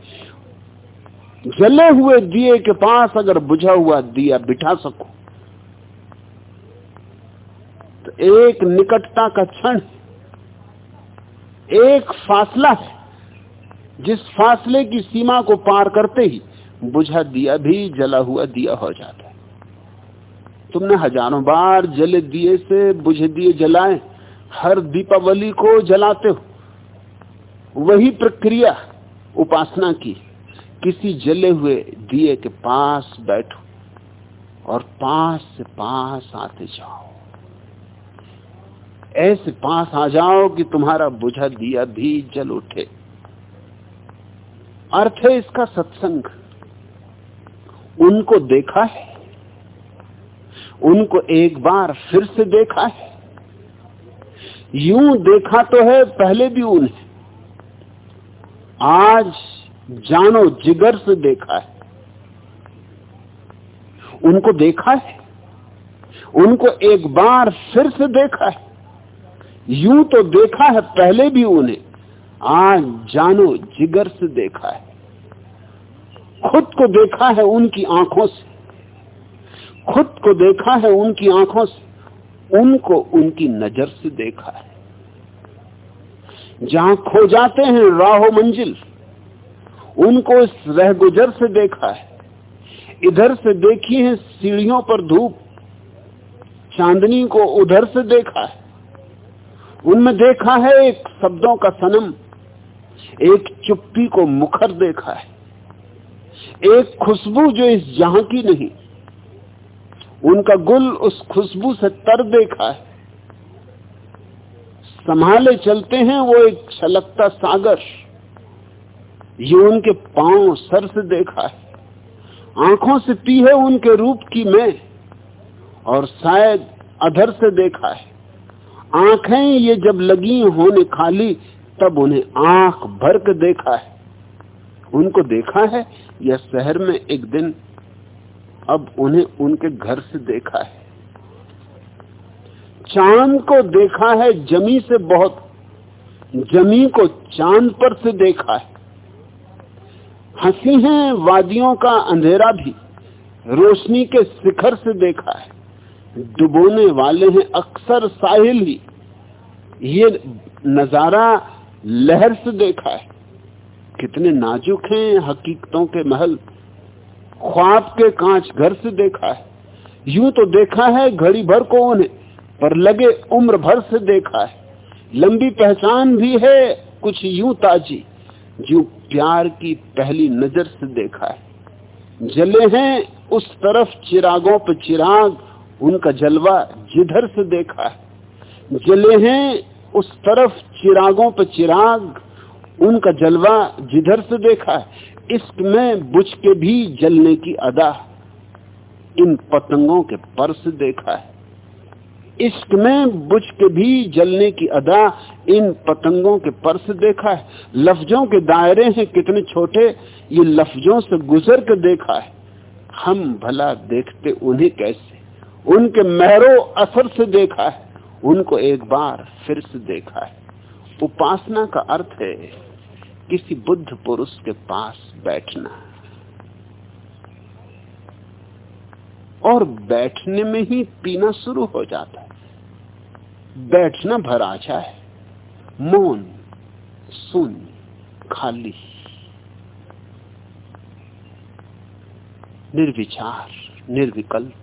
जले हुए दिए के पास अगर बुझा हुआ दिया बिठा सको तो एक निकटता का क्षण एक फासला है। जिस फासले की सीमा को पार करते ही बुझा दिया भी, जला हुआ दिया हो जाता तुमने हज़ारों बार जले दिए से बुझे दिए जलाए। हर दीपावली को जलाते हो। वही प्रक्रिया उपासना की। किसी जले हुए दिए के पास बैठो और पास से पास आते जाओ। ऐसे पास आ जाओ कि तुम्हारा बुझा दिया भी जल उठे। अर्थ है इसका सत्संग। उनको देखा है। उनको एक बार फिर से देखा है। यूँ देखा तो है, पहले भी उन्हें आज जानो, जिगर से देखा है। उनको देखा है। उनको एक बार फिर से देखा है। यूँ तो देखा है, पहले भी उन्हें आज जानो, जिगर से देखा है। खुद को देखा है उनकी आँखों से। खुद को देखा है उनकी आँखों से, उनको उनकी नज़र से देखा है। जहाँ खो जाते हैं राहो मंजिल, उनको इस रह गुजर से देखा है। इधर से देखी है सीढ़ियों पर धूप, चांदनी को उधर से देखा है। उनमें देखा है एक शब्दों का सनम, एक चुप्पी को मुखर देखा है। एक खुशबू जो इस जहाँ की नहीं उनका गुल उस खुशबू से तर देखा है। संभाले चलते हैं वो एक छलकता सागर। ये उनके पाँव सर से देखा है। आँखों से पी है उनके रूप की मैं, और शायद अधर से देखा है। आँखें ये जब लगी होने खाली, तब उन्हें आँख भर के देखा है। उनको देखा है यह शहर में एक दिन अब उन्हें उनके घर से देखा है। चाँद को देखा है, जमी से बहुत, जमी को चाँद पर से देखा है। हँसी है, वादियों का अंधेरा भी, रोशनी के शिखर से देखा है। डुबोने वाले हैं अक्सर साहिल ही। ये नज़ारा लहर से देखा है। कितने नाजुक हैं हकीकतों के महल। ख्वाब के कांच घर से देखा है। यूँ तो देखा है घड़ी भर को उन्हें पर लगे उम्र भर से देखा है। लंबी पहचान भी है, कुछ यूँ ताजी, जो प्यार की पहली नज़र से देखा है। जले हैं उस तरफ़ चिरागों पर चिराग, उनका जलवा जिधर से देखा है। जले हैं उस तरफ़ चिरागों पर चिराग, उनका जलवा जिधर से देखा है। इश्क में बुझ के भी जलने की अदा इन पतंगों के पर से देखा है। इश्क में बुझ के भी जलने की अदा इन पतंगों के पर से देखा है। लफ्जों के दायरे हैं कितने छोटे, ये लफ्जों से गुजर के देखा है। हम भला देखते उन्हें कैसे? उनके महरो असर से देखा है। उनको एक बार फिर से देखा है। उपासना का अर्थ है किसी बुद्ध पुरुष के पास बैठना और बैठने में ही पीना शुरू हो जाता है। बैठना भर आचा है। मौन सुन खाली। निर्विचार, निर्विकल्प।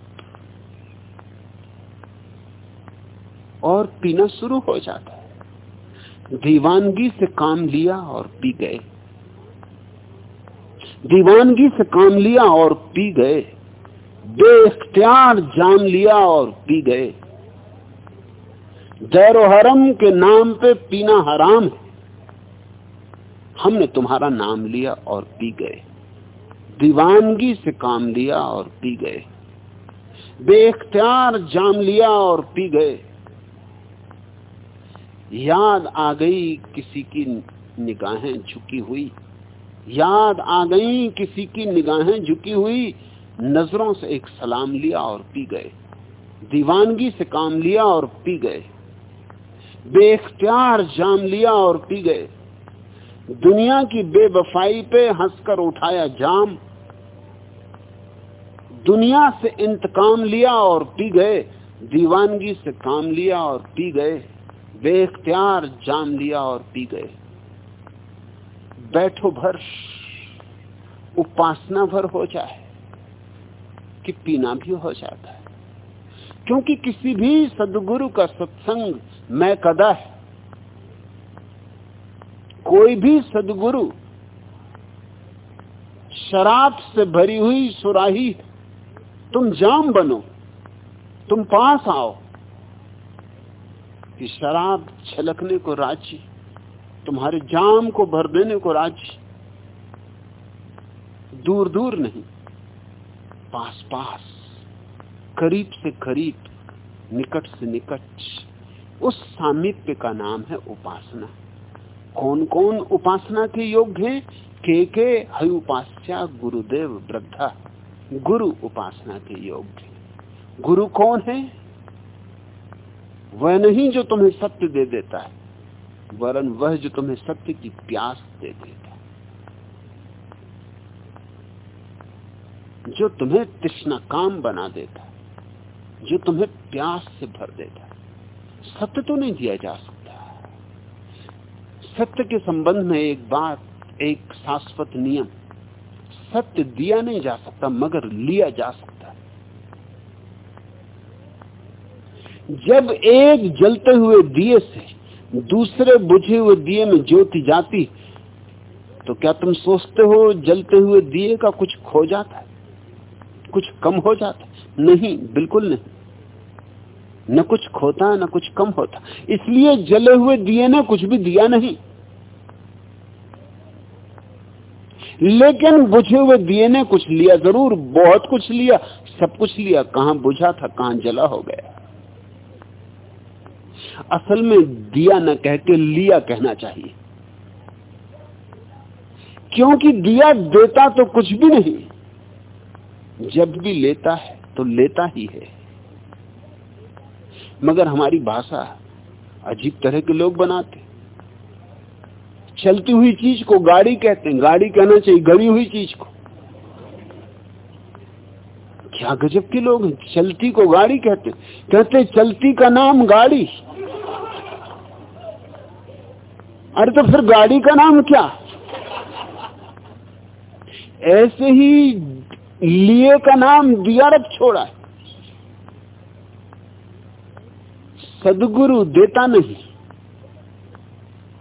और पीना शुरू हो जाता है। दीवानगी से काम लिया और पी गए। दीवानगी से काम लिया और पी गए। बेख्तियार जान लिया और पी गए। दैरो हरम के नाम पे पीना हराम है। हमने तुम्हारा नाम लिया और पी गए। दीवानगी से काम लिया और पी गए। बेख्तियार जाम लिया और पी गए। याद आ गई किसी की निगाहें झुकी हुई। याद आ गई किसी की निगाहें झुकी हुई। नज़रों से एक सलाम लिया और पी गए। दीवानगी से काम लिया और पी गए। बेख्तियार जाम लिया और पी गए। दुनिया की बेवफाई पे हंसकर उठाया जाम। दुनिया से इंतकाम लिया और पी गए। दीवानगी से काम लिया और पी गए। बेख्तियार जाम लिया और पी गए। बैठो भर उपासना भर हो जाए कि पीना भी हो जाता है। क्योंकि किसी भी सदगुरु का सत्संग मैं कदा है, कोई भी सदगुरु शराब से भरी हुई सुराही तुम जाम बनो, तुम पास आओ कि शराब छलकने को राज़ी, तुम्हारे जाम को भर देने को राज़ी। दूर दूर नहीं पास पास करीब से करीब, निकट से निकट। उस सामीप्य का नाम है उपासना। कौन कौन उपासना के योग्य हैं? के के हय उपास्या गुरुदेव वृद्धा गुरु उपासना के योग्य। गुरु कौन है? वह नहीं जो तुम्हें सत्य दे देता है, वरन वह जो तुम्हें सत्य की प्यास दे देता है। जो तुम्हें तृष्णा काम बना देता है, जो तुम्हें प्यास से भर देता है, सत्य तो नहीं दिया जा सकता। सत्य के संबंध में एक बात, एक शाश्वत नियम, सत्य दिया नहीं जा सकता, मगर लिया जा सकता जब एक जलते हुए दिए से दूसरे बुझे हुए दिए में ज्योति जाती तो क्या तुम सोचते हो जलते हुए दिए का कुछ खो जाता है? कुछ कम हो जाता है? नहीं, बिल्कुल नहीं। न कुछ खोता, न कुछ कम होता। इसलिए जले हुए दिए ने कुछ भी दिया नहीं। लेकिन बुझे हुए दिए ने कुछ लिया, ज़रूर, बहुत कुछ लिया, सब कुछ लिया। कहाँ बुझा था, कहाँ जला हो गया? असल में दिया न कह के लिया कहना चाहिए। क्योंकि दिया देता तो कुछ भी नहीं। जब भी लेता है तो लेता ही है। मगर हमारी भाषा अजीब तरह के लोग बनाते। चलती हुई चीज़ को गाड़ी कहते हैं। गाड़ी कहना चाहिए, गड़ी हुई चीज़ को। क्या गजब के लोग हैं? चलती को गाड़ी कहते कहते चलती का नाम गाड़ी। अरे तो फिर गाड़ी का नाम क्या? ऐसे ही लिए का नाम दिया रख छोड़ा सदगुरु देता नहीं,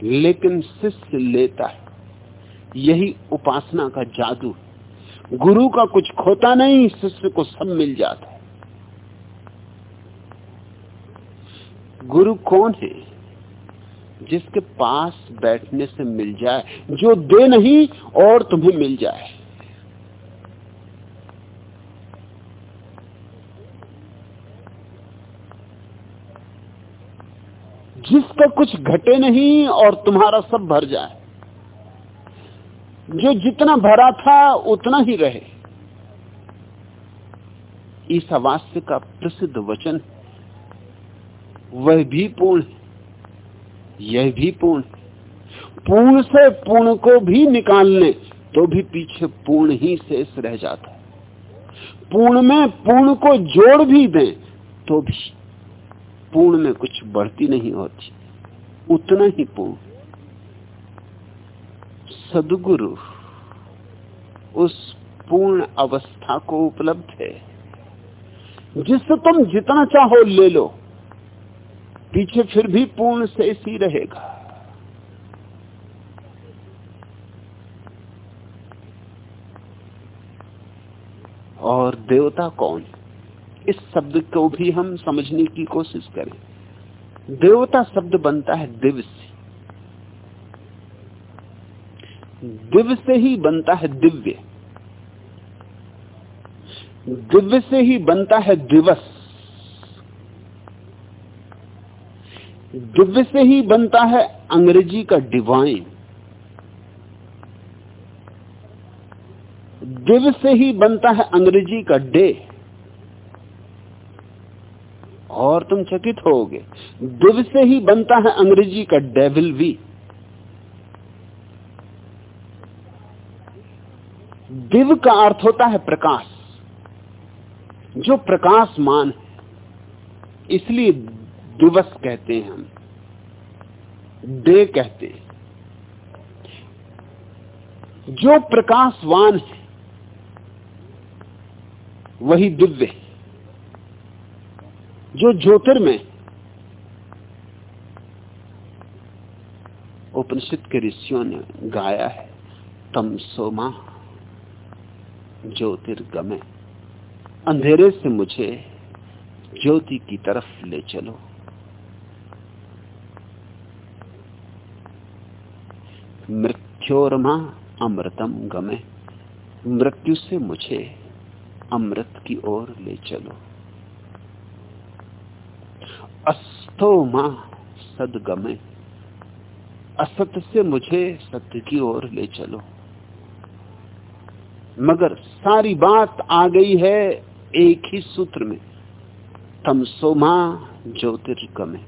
लेकिन शिष्य लेता है। यही उपासना का जादू गुरु का कुछ खोता नहीं, शिष्य को सब मिल जाता है। गुरु कौन है? जिसके पास बैठने से मिल जाए, जो दे नहीं और तुम्हें मिल जाए। जिसका कुछ घटे नहीं और तुम्हारा सब भर जाए, जो जितना भरा था उतना ही रहे। ईसावास्य का प्रसिद्ध वचन वह भी पूर्ण यह भी पूर्ण। पूर्ण से पूर्ण को भी निकालने तो भी पीछे पूर्ण ही शेष रह जाता है। पूर्ण में पूर्ण को जोड़ भी दें तो भी पूर्ण में कुछ बढ़ती नहीं होती। उतना ही पूर्ण। सदगुरु, उस पूर्ण अवस्था को उपलब्ध है। जिससे तुम जितना चाहो ले लो। पीछे फिर भी पूर्ण शेष ही रहेगा। और देवता कौन? इस शब्द को भी हम समझने की कोशिश करें। देवता शब्द बनता है दिव्य से। दिव्य से ही बनता है दिव्य। दिव्य से ही बनता है दिवस। दिव्य से ही बनता है अंग्रेज़ी का डिवाइन दिव्य से ही बनता है अंग्रेज़ी का डे। और तुम चकित होगे। दिव्य से ही बनता है अंग्रेज़ी का डेविल वी दिव्य का अर्थ होता है प्रकाश। जो प्रकाशमान है। इसलिए दिवस कहते हैं हम। डे कहते हैं। जो प्रकाशवान है, वही दिव्य है। जो ज्योतिर्मय उपनिषद के ऋषियों ने गाया है, तम सोमा ज्योतिर्गमे अंधेरे से मुझे ज्योति की तरफ़ ले चलो। मृत्योरमा अमृतम गमे। मृत्यु से मुझे अमृत की ओर ले चलो। अस्तो माँ सदगमे। असत्य से मुझे सत्य की ओर ले चलो। मगर सारी बात आ गई है एक ही सूत्र में। तम सोमा ज्योतिर्गमे।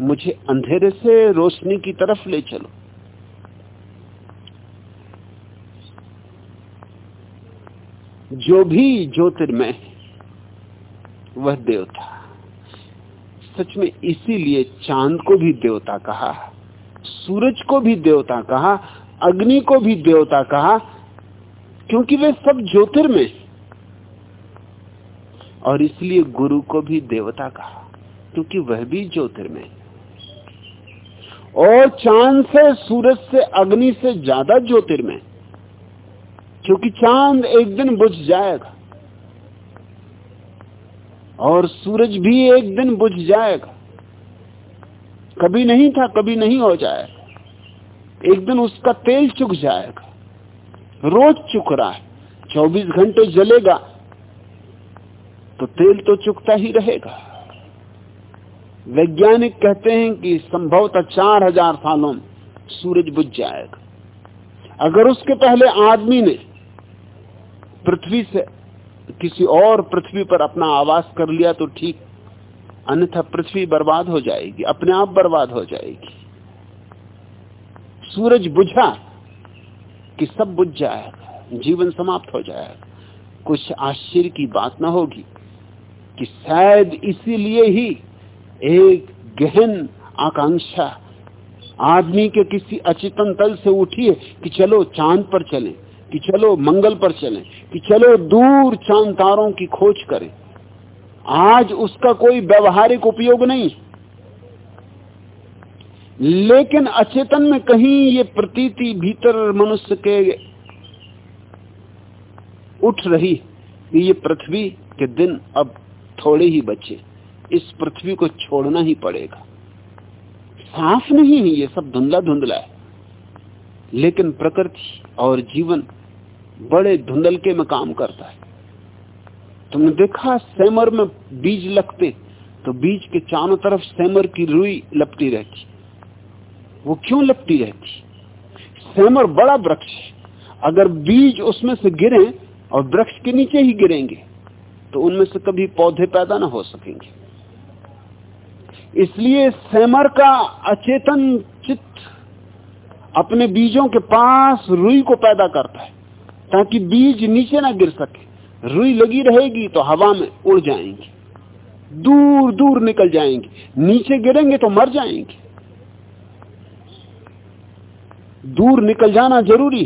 मुझे अंधेरे से रोशनी की तरफ़ ले चलो। जो भी ज्योतिर्मय वह देवता। सच में इसीलिए चाँद को भी देवता कहा, सूरज को भी देवता कहा, अग्नि को भी देवता कहा, क्योंकि वे सब ज्योतिर्मय और इसलिए गुरु को भी देवता कहा, क्योंकि वह भी ज्योतिर्मय और चाँद से, सूरज से, अग्नि से ज़्यादा ज्योतिर्मय क्योंकि चाँद एक दिन बुझ जाएगा और सूरज भी एक दिन बुझ जाएगा। कभी नहीं था, कभी नहीं हो जाएगा। एक दिन उसका तेल चुक जाएगा, रोज चुक रहा है 24 घंटे जलेगा तो तेल तो चुकता ही रहेगा। वैज्ञानिक कहते हैं कि संभवतः चार हज़ार सालों में सूरज बुझ जाएगा। अगर उसके पहले आदमी ने पृथ्वी से किसी और पृथ्वी पर अपना आवास कर लिया तो ठीक। अन्यथा पृथ्वी बर्बाद हो जाएगी, अपने आप बर्बाद हो जाएगी। सूरज बुझा कि सब बुझ जाएगा, जीवन समाप्त हो जाएगा। कुछ आश्चर्य की बात ना होगी कि शायद इसीलिए ही एक गहन आकांक्षा आदमी के किसी अचेतन तल से उठी है कि चलो चाँद पर चलें। कि चलो मंगल पर चलें, कि चलो दूर चाँद तारों की खोज करें। आज उसका कोई व्यवहारिक उपयोग नहीं। लेकिन अचेतन में कहीं ये प्रतीति भीतर मनुष्य के उठ रही, कि ये पृथ्वी के दिन अब थोड़े ही बचे। इस पृथ्वी को छोड़ना ही पड़ेगा। साफ़ नहीं है ये सब धुंधला धुंधला है। लेकिन प्रकृति और जीवन बड़े धुंधलके में काम करता है। तुमने देखा सेमर में बीज लगते तो बीज के चारों तरफ़ सेमर की रुई लपटी रहती। वो क्यों लपटी रहती? सेमर बड़ा वृक्ष अगर बीज उसमें से गिरे और वृक्ष के नीचे ही गिरेंगे तो उनमें से कभी पौधे पैदा ना हो सकेंगे। इसलिए सेमर का अचेतन अपने बीजों के पास रुई को पैदा करता है, ताकि बीज नीचे ना गिर सके। रुई लगी रहेगी तो हवा में उड़ जाएँगे दूर दूर निकल जाएँगे। नीचे गिरेंगे तो मर जाएँगे। दूर निकल जाना ज़रूरी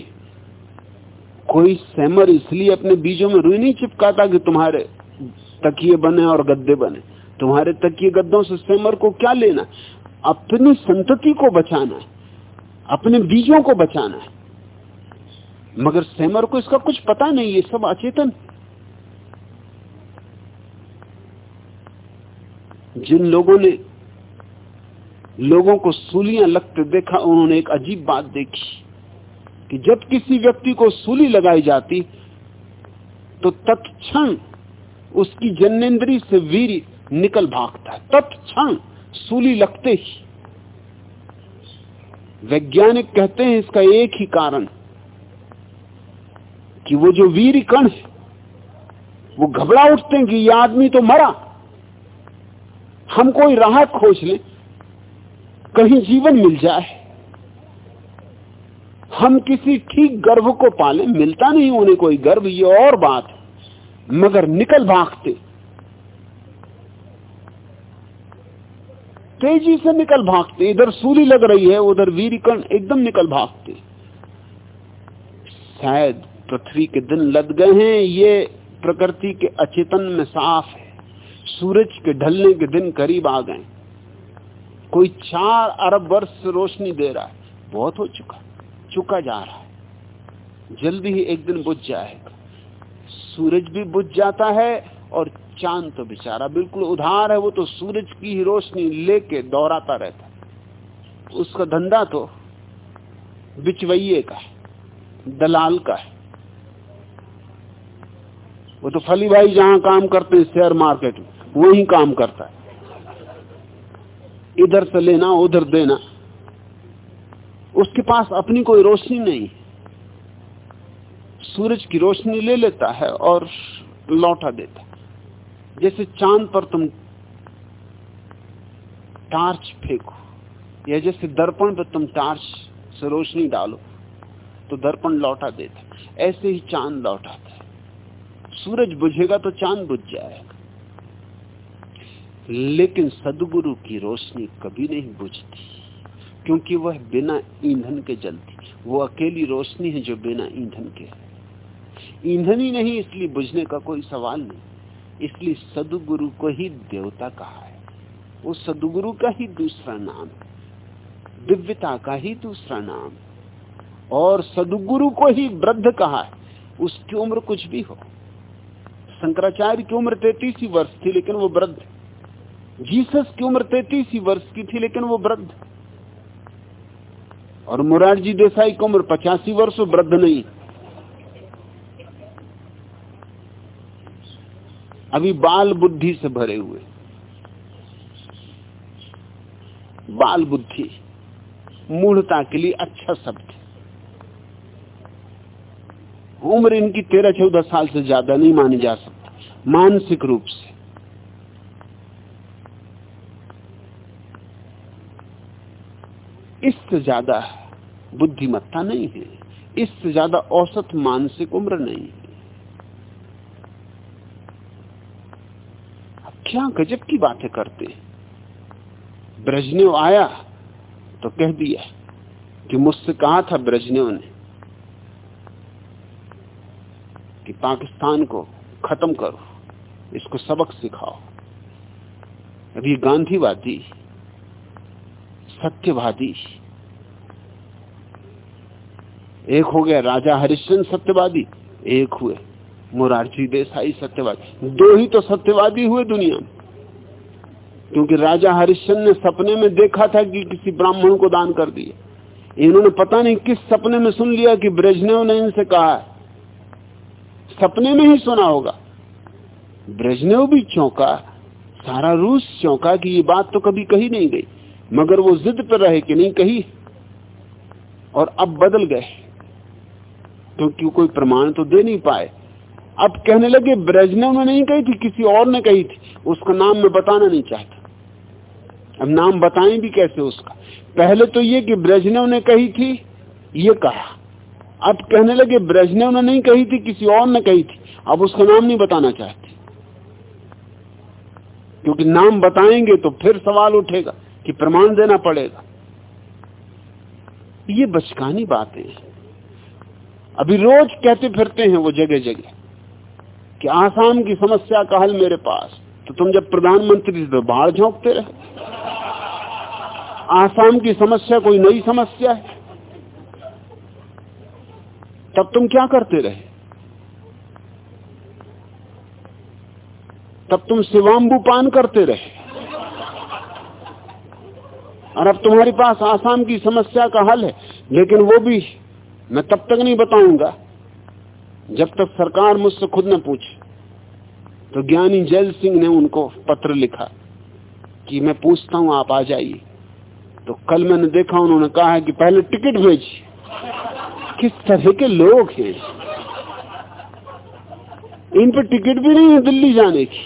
कोई सेमर इसलिए अपने बीजों में रुई नहीं चिपकाता कि तुम्हारे तकिए बने और गद्दे बने। तुम्हारे तकिए गद्दों से सेमर को क्या लेना? अपनी संतति को बचाना है। अपने बीजों को बचाना है। मगर सेमर को इसका कुछ पता नहीं, ये सब अचेतन। जिन लोगों ने लोगों को सूलियाँ लगते देखा, उन्होंने एक अजीब बात देखी कि जब किसी व्यक्ति को सूली लगाई जाती तो तत्क्षण उसकी जन्नेन्द्री से वीर निकल भागता है। तत्क्षण सूली लगते ही। वैज्ञानिक कहते हैं इसका एक ही कारण कि वो जो वीर कण है, वो घबरा उठते हैं कि ये आदमी तो मरा। हम कोई राहत खोज लें, कहीं जीवन मिल जाए। हम किसी ठीक गर्भ को पाले, मिलता नहीं उन्हें कोई गर्भ, ये और बात मगर निकल भागते। तेज़ी से निकल भागते, इधर सूली लग रही है, उधर वीरकण एकदम निकल भागते। शायद पृथ्वी के दिन लद गए हैं, ये प्रकृति के अचेतन में साफ़ है। सूरज के ढलने के दिन करीब आ गए। कोई चार अरब वर्ष रोशनी दे रहा है, बहुत हो चुका चुका जा रहा है। जल्दी ही एक दिन बुझ जाएगा। सूरज भी बुझ जाता है और चाँद तो बेचारा बिल्कुल उधार है, वो तो सूरज की ही रोशनी लेके दोहराता रहता है। उसका धंधा तो बिचवैये का है, दलाल का है। वो तो फली भाई जहाँ काम करते हैं, शेयर मार्केट में, वही काम करता है। इधर से लेना, उधर देना। उसके पास अपनी कोई रोशनी नहीं। सूरज की रोशनी ले लेता है और लौटा देता जैसे चाँद पर तुम टार्च फेंको, या जैसे दर्पण पर तुम टार्च से रोशनी डालो तो दर्पण लौटा देता ऐसे ही चाँद लौटाता है सूरज बुझेगा तो चाँद बुझ जाएगा। लेकिन सदगुरु की रोशनी कभी नहीं बुझती, क्योंकि वह बिना ईंधन के जलती। वो अकेली रोशनी है जो बिना ईंधन के है। ईंधन ही नहीं, इसलिए बुझने का कोई सवाल नहीं। इसलिए सदगुरु को ही देवता कहा है। वो सदगुरु का ही दूसरा नाम दिव्यता का ही दूसरा नाम और सदगुरु को ही वृद्ध कहा है। उसकी उम्र कुछ भी हो। शंकराचार्य की उम्र तैतीस ही वर्ष थी, लेकिन वो वृद्ध जीसस की उम्र तैतीस ही वर्ष की थी, लेकिन वो वृद्ध और मुरारजी देसाई की उम्र पचासी वर्ष वृद्ध नहीं अभी बाल बुद्धि से भरे हुए। बाल बुद्धि मूढ़ता के लिए अच्छा शब्द उम्र इनकी तेरह चौदह साल से ज़्यादा नहीं मानी जा सकती, मानसिक रूप से। इससे ज़्यादा बुद्धिमत्ता नहीं है, इससे ज़्यादा औसत मानसिक उम्र नहीं है अब क्या गजब की बातें करते ब्रजनेव आया तो कह दिया कि मुझसे कहा था ब्रजनेव ने कि पाकिस्तान को खत्म करो, इसको सबक सिखाओ। ये गांधीवादी, सत्यवादी, एक हो गया राजा हरिश्चंद्र सत्यवादी, एक हुए। मुरारजी देसाई सत्यवादी। दो ही तो सत्यवादी हुए दुनिया में। क्योंकि राजा हरिश्चंद्र ने सपने में देखा था कि किसी ब्राह्मण को दान कर दिया इन्होंने पता नहीं किस सपने में सुन लिया कि ब्रजनेव ने इनसे कहा सपने में ही सुना होगा। ब्रजनेव भी चौंका, सारा रूस चौंका कि ये बात तो कभी कही नहीं गई। मगर वो जिद पर रहे कि नहीं कही। और अब बदल गए। क्योंकि कोई प्रमाण तो दे नहीं पाए। अब कहने लगे ब्रजनेव ने नहीं कही थी, किसी और ने कही थी। उसका नाम मैं बताना नहीं चाहता। अब नाम बताएँ भी कैसे उसका? पहले तो ये कि ब्रजनेव ने कही थी, ये कहा। अब कहने लगे ब्रजनेव ने नहीं कही थी, किसी और ने कही थी। अब उसका नाम नहीं बताना चाहते। क्योंकि नाम बताएँगे तो फिर सवाल उठेगा कि प्रमाण देना पड़ेगा। ये बचकानी बातें हैं। अभी रोज कहते फिरते हैं वो जगह जगह कि आसाम की समस्या का हल मेरे पास। तो तुम जब प्रधानमंत्री तो बाढ़ झोंकते रहे। आसाम की समस्या कोई नई समस्या है? तब तुम क्या करते रहे? तब तुम शिवाम्बु पान करते रहे। और अब तुम्हारे पास आसाम की समस्या का हल है, लेकिन वो भी मैं तब तक नहीं बताऊँगा। जब तक सरकार मुझसे खुद न पूछे तो ज्ञानी जैल सिंह ने उनको पत्र लिखा कि मैं पूछता हूँ, आप आ जाइए। तो कल मैंने देखा, उन्होंने कहा है कि पहले टिकट भेजिए। किस तरह के लोग हैं? इन पर टिकट भी नहीं है दिल्ली जाने की।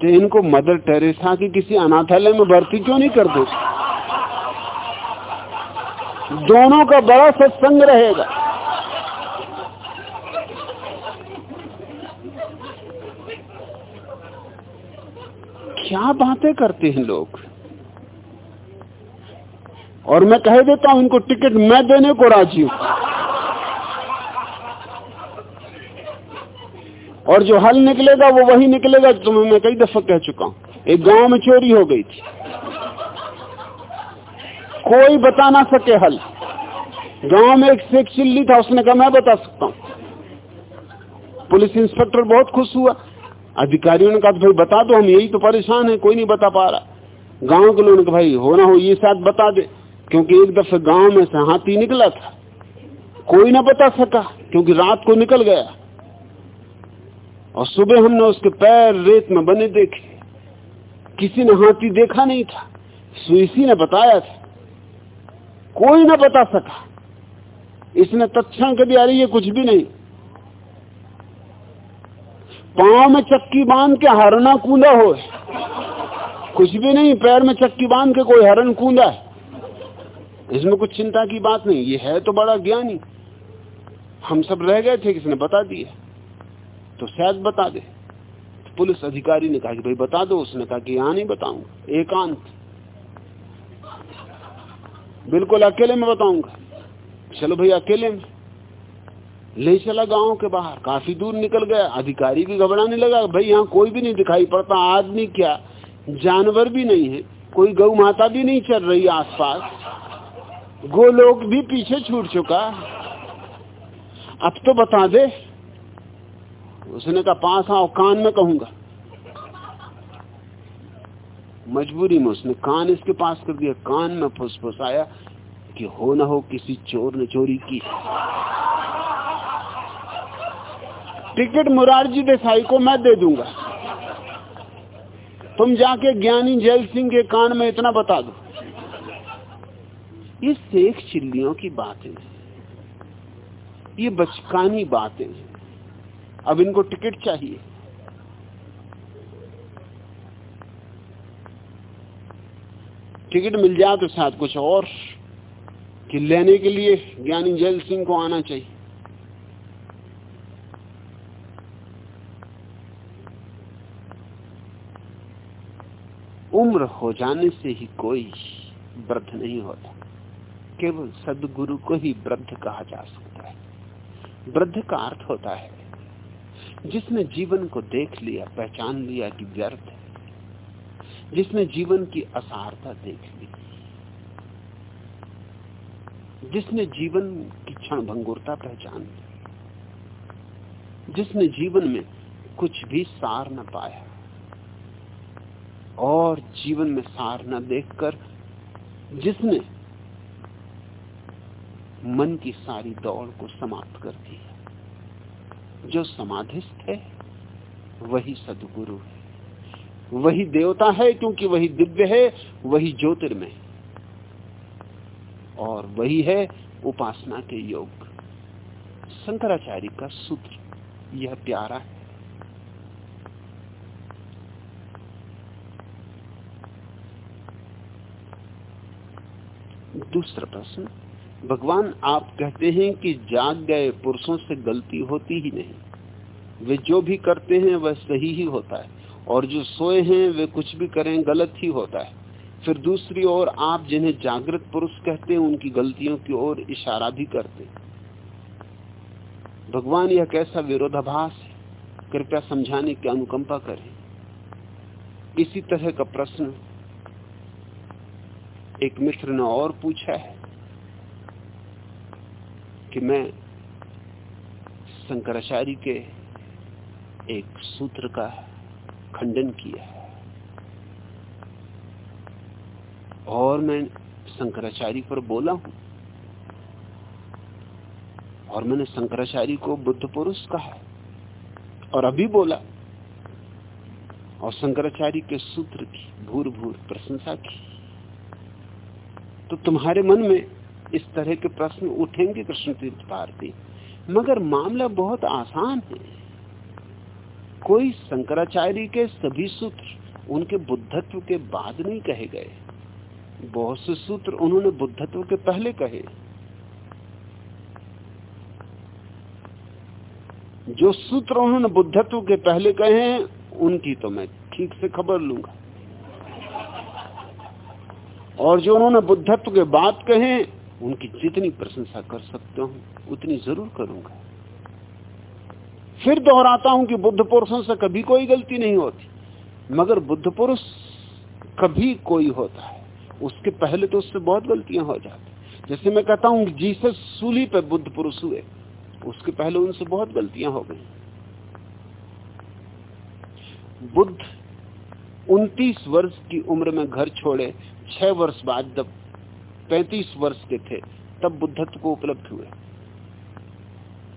तो इनको मदर टेरेसा की किसी अनाथालय में भर्ती क्यों नहीं कर दो दोनों का बड़ा सत्संग रहेगा। क्या बातें करते हैं लोग? और मैं कह देता हूँ, इनको टिकट मैं देने को राज़ी हूँ। और जो हल निकलेगा, वो वही निकलेगा तुम्हें मैं कई दफ़ा कह चुका हूँ। एक गाँव में चोरी हो गई थी। कोई बता ना सके हल। गाँव में एक शेख चिल्ली था, उसने कहा, मैं बता सकता हूँ। पुलिस इंस्पेक्टर बहुत खुश हुआ। अधिकारियों ने कहा, भाई, बता दो, हम यही तो परेशान है, कोई नहीं बता पा रहा। गाँव के लोगों ने कहा, भाई होना हो, ये शायद बता दे, क्योंकि एक दफे गाँव में से हाथी निकला था। कोई ना बता सका, क्योंकि रात को निकल गया। और सुबह हमने उसके पैर रेत में बने देखे। किसी ने हाथी देखा नहीं था सुईसी ने बताया था कोई ना बता सका। इसने तत्क्षण कभी आ रही है, कुछ भी नहीं। पाँव में चक्की बाँध के हरना कूदा हो कुछ भी नहीं, पैर में चक्की बाँध के कोई हरण कूदा है। इसमें कुछ चिंता की बात नहीं, ये है तो बड़ा ज्ञानी। हम सब रह गए थे, किसने बता दिया? तो शायद बता दे। तो पुलिस अधिकारी ने कहा कि भाई बता दो, उसने कहा कि यहाँ नहीं बताऊँगा एकांत। बिल्कुल अकेले में बताऊँगा। चलो भाई अकेले में। ले चला गाँव के बाहर। काफ़ी दूर निकल गया। अधिकारी भी घबराने लगा, भाई यहाँ कोई भी नहीं दिखाई पड़ता, आदमी क्या? जानवर भी नहीं है। कोई गौ माता भी नहीं चल रही आसपास। गोलोक भी पीछे छूट चुका। अब तो बता दे। उसने कहा, पास आओ, कान में कहूँगा। मजबूरी में उसने कान इसके पास कर दिया। कान में फुसफुसाया कि हो ना हो किसी चोर ने चोरी की। टिकट मुरारजी देसाई को मैं दे दूँगा। तुम जाके ज्ञानी जैल सिंह के कान में इतना बता दो। ये शेख चिल्लियों की बातें ये बचकानी बातें अब इनको टिकट चाहिए। टिकट मिल जाए तो शायद कुछ और कि लेने के लिए ज्ञानी जैल सिंह को आना चाहिए। उम्र हो जाने से ही कोई वृद्ध नहीं होता। केवल सदगुरु को ही वृद्ध कहा जा सकता है। वृद्ध का अर्थ होता है, जिसने जीवन को देख लिया, पहचान लिया कि व्यर्थ जिसने जीवन की असारता देख ली। जिसने जीवन की क्षण भंगुरता पहचान ली। जिसने जीवन में कुछ भी सार न पाया। और जीवन में सार न देखकर जिसने मन की सारी दौड़ को समाप्त कर दिया। जो समाधिस्थ है, वही सदगुरु है। वही देवता है, क्योंकि वही दिव्य है, वही ज्योतिर्मय। और वही है उपासना के योग। शंकराचार्य का सूत्र, यह प्यारा है। दूसरा प्रश्न, भगवान आप कहते हैं कि जाग गए पुरुषों से गलती होती ही नहीं। वे जो भी करते हैं, वह सही ही होता है। और जो सोए हैं, वे कुछ भी करें, गलत ही होता है। फिर दूसरी ओर, आप जिन्हें जागृत पुरुष कहते हैं, उनकी गलतियों की ओर इशारा भी करते भगवान यह कैसा विरोधाभास है? कृपया समझाने की अनुकंपा करें। इसी तरह का प्रश्न एक मित्र ने और पूछा है कि मैं शंकराचार्य के एक सूत्र का खंडन किया और मैं शंकराचार्य पर बोला हूँ। और मैंने शंकराचार्य को बुद्ध पुरुष कहा। और अभी बोला। और शंकराचार्य के सूत्र की भूर भूर प्रशंसा की। तो तुम्हारे मन में इस तरह के प्रश्न उठेंगे कृष्ण तीर्थ भारती मगर मामला बहुत आसान है। कोई शंकराचार्य के सभी सूत्र उनके बुद्धत्व के बाद नहीं कहे गए। बहुत से सूत्र उन्होंने बुद्धत्व के पहले कहे। जो सूत्र उन्होंने बुद्धत्व के पहले कहे हैं, उनकी तो मैं ठीक से खबर लूँगा। और जो उन्होंने बुद्धत्व के बाद कहे उनकी जितनी प्रशंसा कर सकता हूँ, उतनी ज़रूर करूँगा। फिर दोहराता हूँ कि बुद्ध पुरुषों से कभी कोई गलती नहीं होती। मगर बुद्ध पुरुष कभी कोई होता है। उसके पहले तो उससे बहुत गलतियाँ हो जाती जैसे मैं कहता हूँ जीसस सूली पे बुद्ध पुरुष हुए, उसके पहले उनसे बहुत गलतियाँ हो गई। बुद्ध 29 वर्ष की उम्र में घर छोड़े, छह वर्ष बाद जब 35 वर्ष के थे, तब बुद्धत्व को उपलब्ध हुए।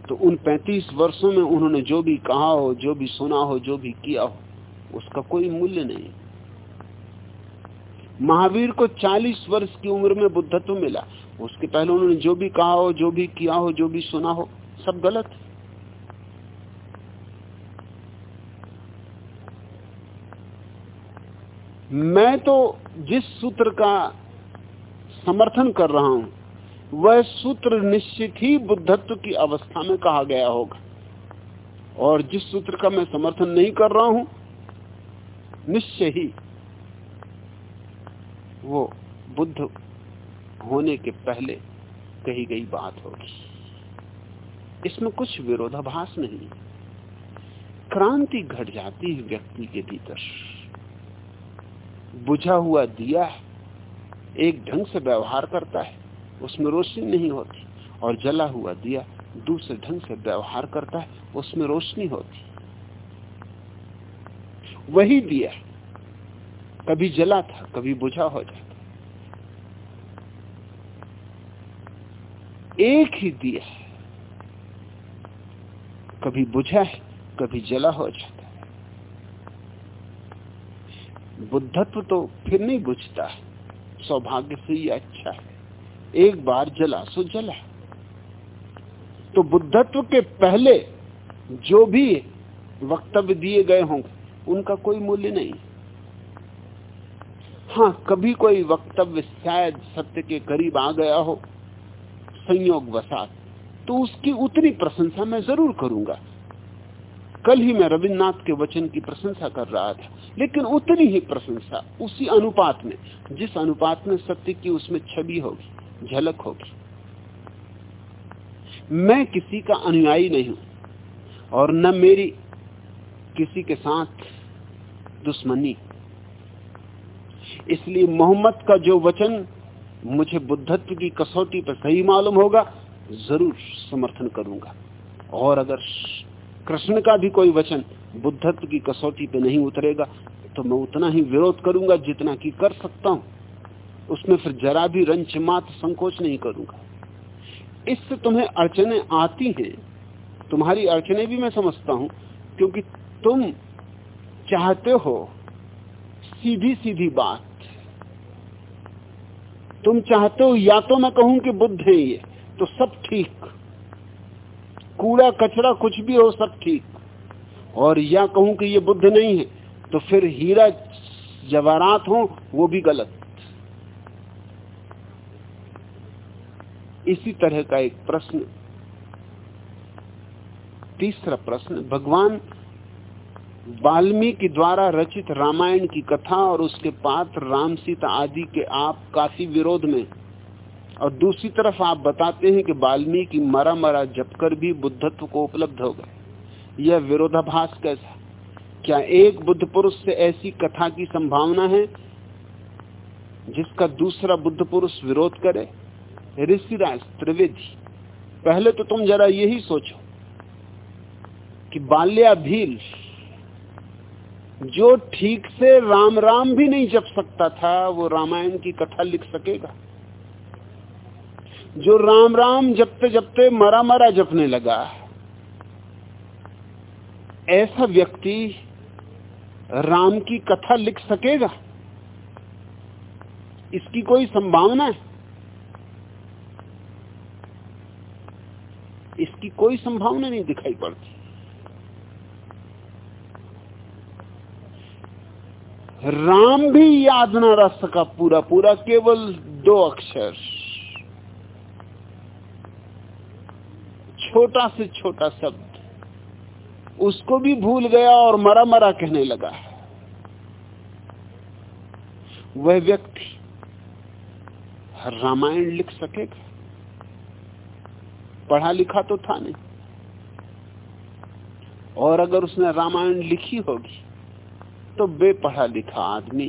तो उन 35 वर्षों में उन्होंने जो भी कहा हो, जो भी सुना हो, जो भी किया हो, उसका कोई मूल्य नहीं। महावीर को 40 वर्ष की उम्र में बुद्धत्व मिला। उसके पहले उन्होंने जो भी कहा हो, जो भी किया हो, जो भी सुना हो, सब गलत। मैं तो जिस सूत्र का समर्थन कर रहा हूँ वह सूत्र निश्चित ही बुद्धत्व की अवस्था में कहा गया होगा। और जिस सूत्र का मैं समर्थन नहीं कर रहा हूँ, निश्चय ही वो बुद्ध होने के पहले कही गई बात होगी। इसमें कुछ विरोधाभास नहीं। क्रांति घट जाती है व्यक्ति के भीतर। बुझा हुआ दिया एक ढंग से व्यवहार करता है। उसमें रोशनी नहीं होती। और जला हुआ दिया दूसरे ढंग से व्यवहार करता है, उसमें रोशनी होती। वही दिया कभी जला था, कभी बुझा हो जाता। एक ही दिया कभी बुझा है, कभी जला हो जाता है। बुद्धत्व तो फिर नहीं बुझता सौभाग्य से ही अच्छा है। एक बार जला, सो जला। तो बुद्धत्व के पहले जो भी वक्तव्य दिए गए होंगे उनका कोई मूल्य नहीं। हाँ कभी कोई वक्तव्य शायद सत्य के करीब आ गया हो, संयोग वसात तो उसकी उतनी प्रशंसा मैं ज़रूर करूँगा। कल ही मैं रविन्द्रनाथ के वचन की प्रशंसा कर रहा था, लेकिन उतनी ही प्रशंसा, उसी अनुपात में, जिस अनुपात में सत्य की उसमें छवि होगी। झलक होगी। मैं किसी का अनुयायी नहीं हूँ और न मेरी किसी के साथ दुश्मनी। इसलिए मोहम्मद का जो वचन मुझे बुद्धत्व की कसौटी पर सही मालूम होगा, ज़रूर समर्थन करूँगा। और अगर कृष्ण का भी कोई वचन बुद्धत्व की कसौटी पे नहीं उतरेगा तो मैं उतना ही विरोध करूँगा जितना कि कर सकता हूँ। उसमें फिर जरा भी रंच मात्र संकोच नहीं करूँगा। इससे तुम्हें अड़चने आती हैं, तुम्हारी अड़चने भी मैं समझता हूँ, क्योंकि तुम चाहते हो सीधी सीधी बात। तुम चाहते हो या तो मैं कहूँ कि बुद्ध है ये तो सब ठीक। कूड़ा कचरा कुछ भी हो, सब ठीक। और या कहूँ कि ये बुद्ध नहीं है तो फिर हीरा जवारात हो, वो भी गलत। इसी तरह का एक प्रश्न, तीसरा प्रश्न, भगवान वाल्मीकि द्वारा रचित रामायण की कथा और उसके पात्र राम सीता आदि के आप काफ़ी विरोध में। और दूसरी तरफ़ आप बताते हैं कि वाल्मीकि मरा मरा जपकर भी बुद्धत्व को उपलब्ध हो गए। यह विरोधाभास कैसा? क्या एक बुद्ध पुरुष से ऐसी कथा की संभावना है जिसका दूसरा बुद्ध पुरुष विरोध करे? ऋषिराज त्रिवेदी। पहले तो तुम जरा यही सोचो कि बाल्या भील जो ठीक से राम राम भी नहीं जप सकता था, वो रामायण की कथा लिख सकेगा। जो राम राम जपते जपते मरा मरा जपने लगा, ऐसा व्यक्ति राम की कथा लिख सकेगा? इसकी कोई संभावना है? इसकी कोई संभावना नहीं दिखाई पड़ती। राम भी याद ना रख सका पूरा पूरा, केवल दो अक्षर। छोटा से छोटा शब्द। उसको भी भूल गया और मरा मरा कहने लगा। वह व्यक्ति रामायण लिख सकेगा? पढ़ा लिखा तो था नहीं। और अगर उसने रामायण लिखी होगी तो बेपढ़ा लिखा आदमी,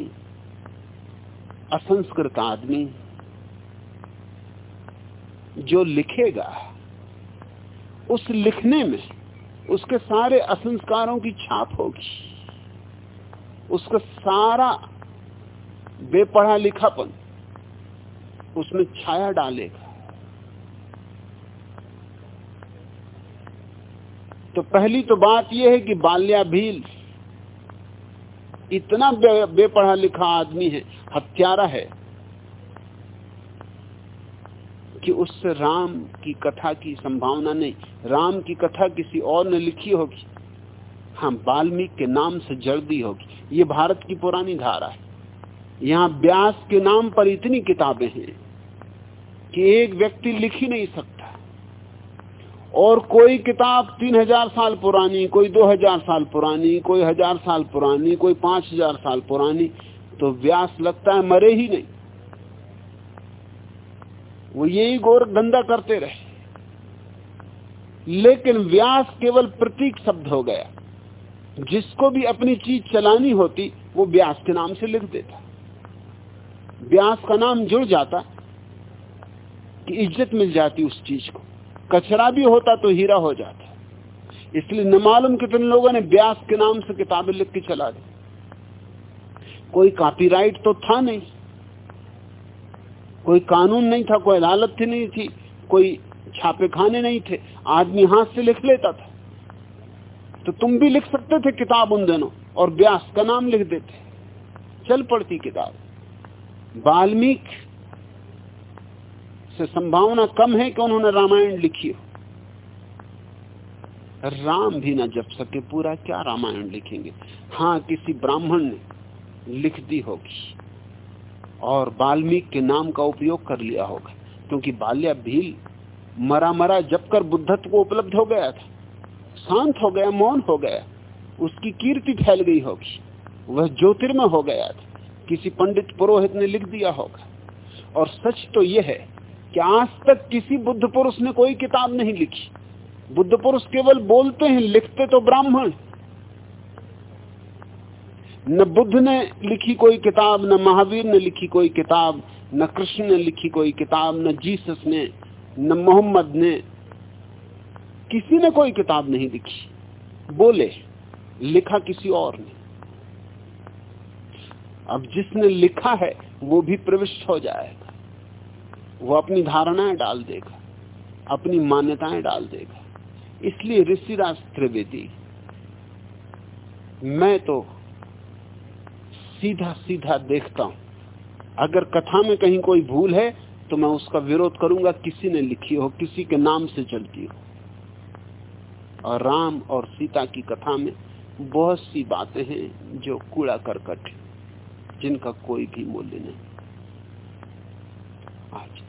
असंस्कृत आदमी, जो लिखेगा, उस लिखने में उसके सारे असंस्कारों की छाप होगी। उसका सारा बेपढ़ा लिखापन उसमें छाया डालेगा। तो पहली तो बात यह है कि बाल्या भील इतना बे, बेपढ़ा लिखा आदमी है हत्यारा है कि उससे राम की कथा की संभावना नहीं। राम की कथा किसी और ने लिखी होगी। हाँ वाल्मीकि के नाम से जड़ दी होगी। ये भारत की पुरानी धारा है। यहाँ व्यास के नाम पर इतनी किताबें हैं कि एक व्यक्ति लिख ही नहीं सकता। और कोई किताब तीन हज़ार साल पुरानी, कोई दो हज़ार साल पुरानी, कोई हज़ार साल पुरानी, कोई पाँच हज़ार साल पुरानी तो व्यास लगता है मरे ही नहीं। वो यही गोर धंधा करते रहे। लेकिन व्यास केवल प्रतीक शब्द हो गया। जिसको भी अपनी चीज़ चलानी होती, वो व्यास के नाम से लिख देता। ब्यास का नाम जुड़ जाता कि इज़्ज़त मिल जाती उस चीज़ को। कचरा भी होता तो हीरा हो जाता। इसलिए न मालूम कितने लोगों ने ब्यास के नाम से किताबें लिख के चला दी। कोई कॉपीराइट तो था नहीं। कोई कानून नहीं था, कोई अदालत थी नहीं थी, कोई छापे खाने नहीं थे। आदमी हाथ से लिख लेता था। तो तुम भी लिख सकते थे किताब उन दिनों, और ब्यास का नाम लिख देते। चल पड़ती किताब। वाल्मीकि से संभावना कम है कि उन्होंने रामायण लिखी हो। राम भी ना जप सके, पूरा क्या रामायण लिखेंगे? हाँ किसी ब्राह्मण ने लिख दी होगी और वाल्मीकि के नाम का उपयोग कर लिया होगा, क्योंकि बाल्या भील मरा मरा जब कर बुद्धत्व को उपलब्ध हो गया था, शांत हो गया, मौन हो गया, उसकी कीर्ति फैल गई होगी, वह ज्योतिर्मय हो गया था, किसी पंडित पुरोहित ने लिख दिया होगा। और सच तो यह है कि आज तक किसी बुद्ध पुरुष ने कोई किताब नहीं लिखी। बुद्ध पुरुष केवल बोलते हैं, लिखते तो ब्राह्मण। न बुद्ध ने लिखी कोई किताब, न महावीर ने लिखी कोई किताब, न कृष्ण ने लिखी कोई किताब, न जीसस ने, न मोहम्मद ने। किसी ने कोई किताब नहीं लिखी। बोले, लिखा किसी और ने। अब जिसने लिखा है, वो भी प्रविष्ट हो जाएगा। वो अपनी धारणाएँ डाल देगा, अपनी मान्यताएँ डाल देगा। इसलिए ऋषिराज त्रिवेदी, मैं तो सीधा सीधा देखता हूँ। अगर कथा में कहीं कोई भूल है तो मैं उसका विरोध करूँगा, किसी ने लिखी हो, किसी के नाम से चलती हो। और राम और सीता की कथा में बहुत सी बातें हैं जो कूड़ा करकट जिनका कोई भी मूल्य नहीं। आज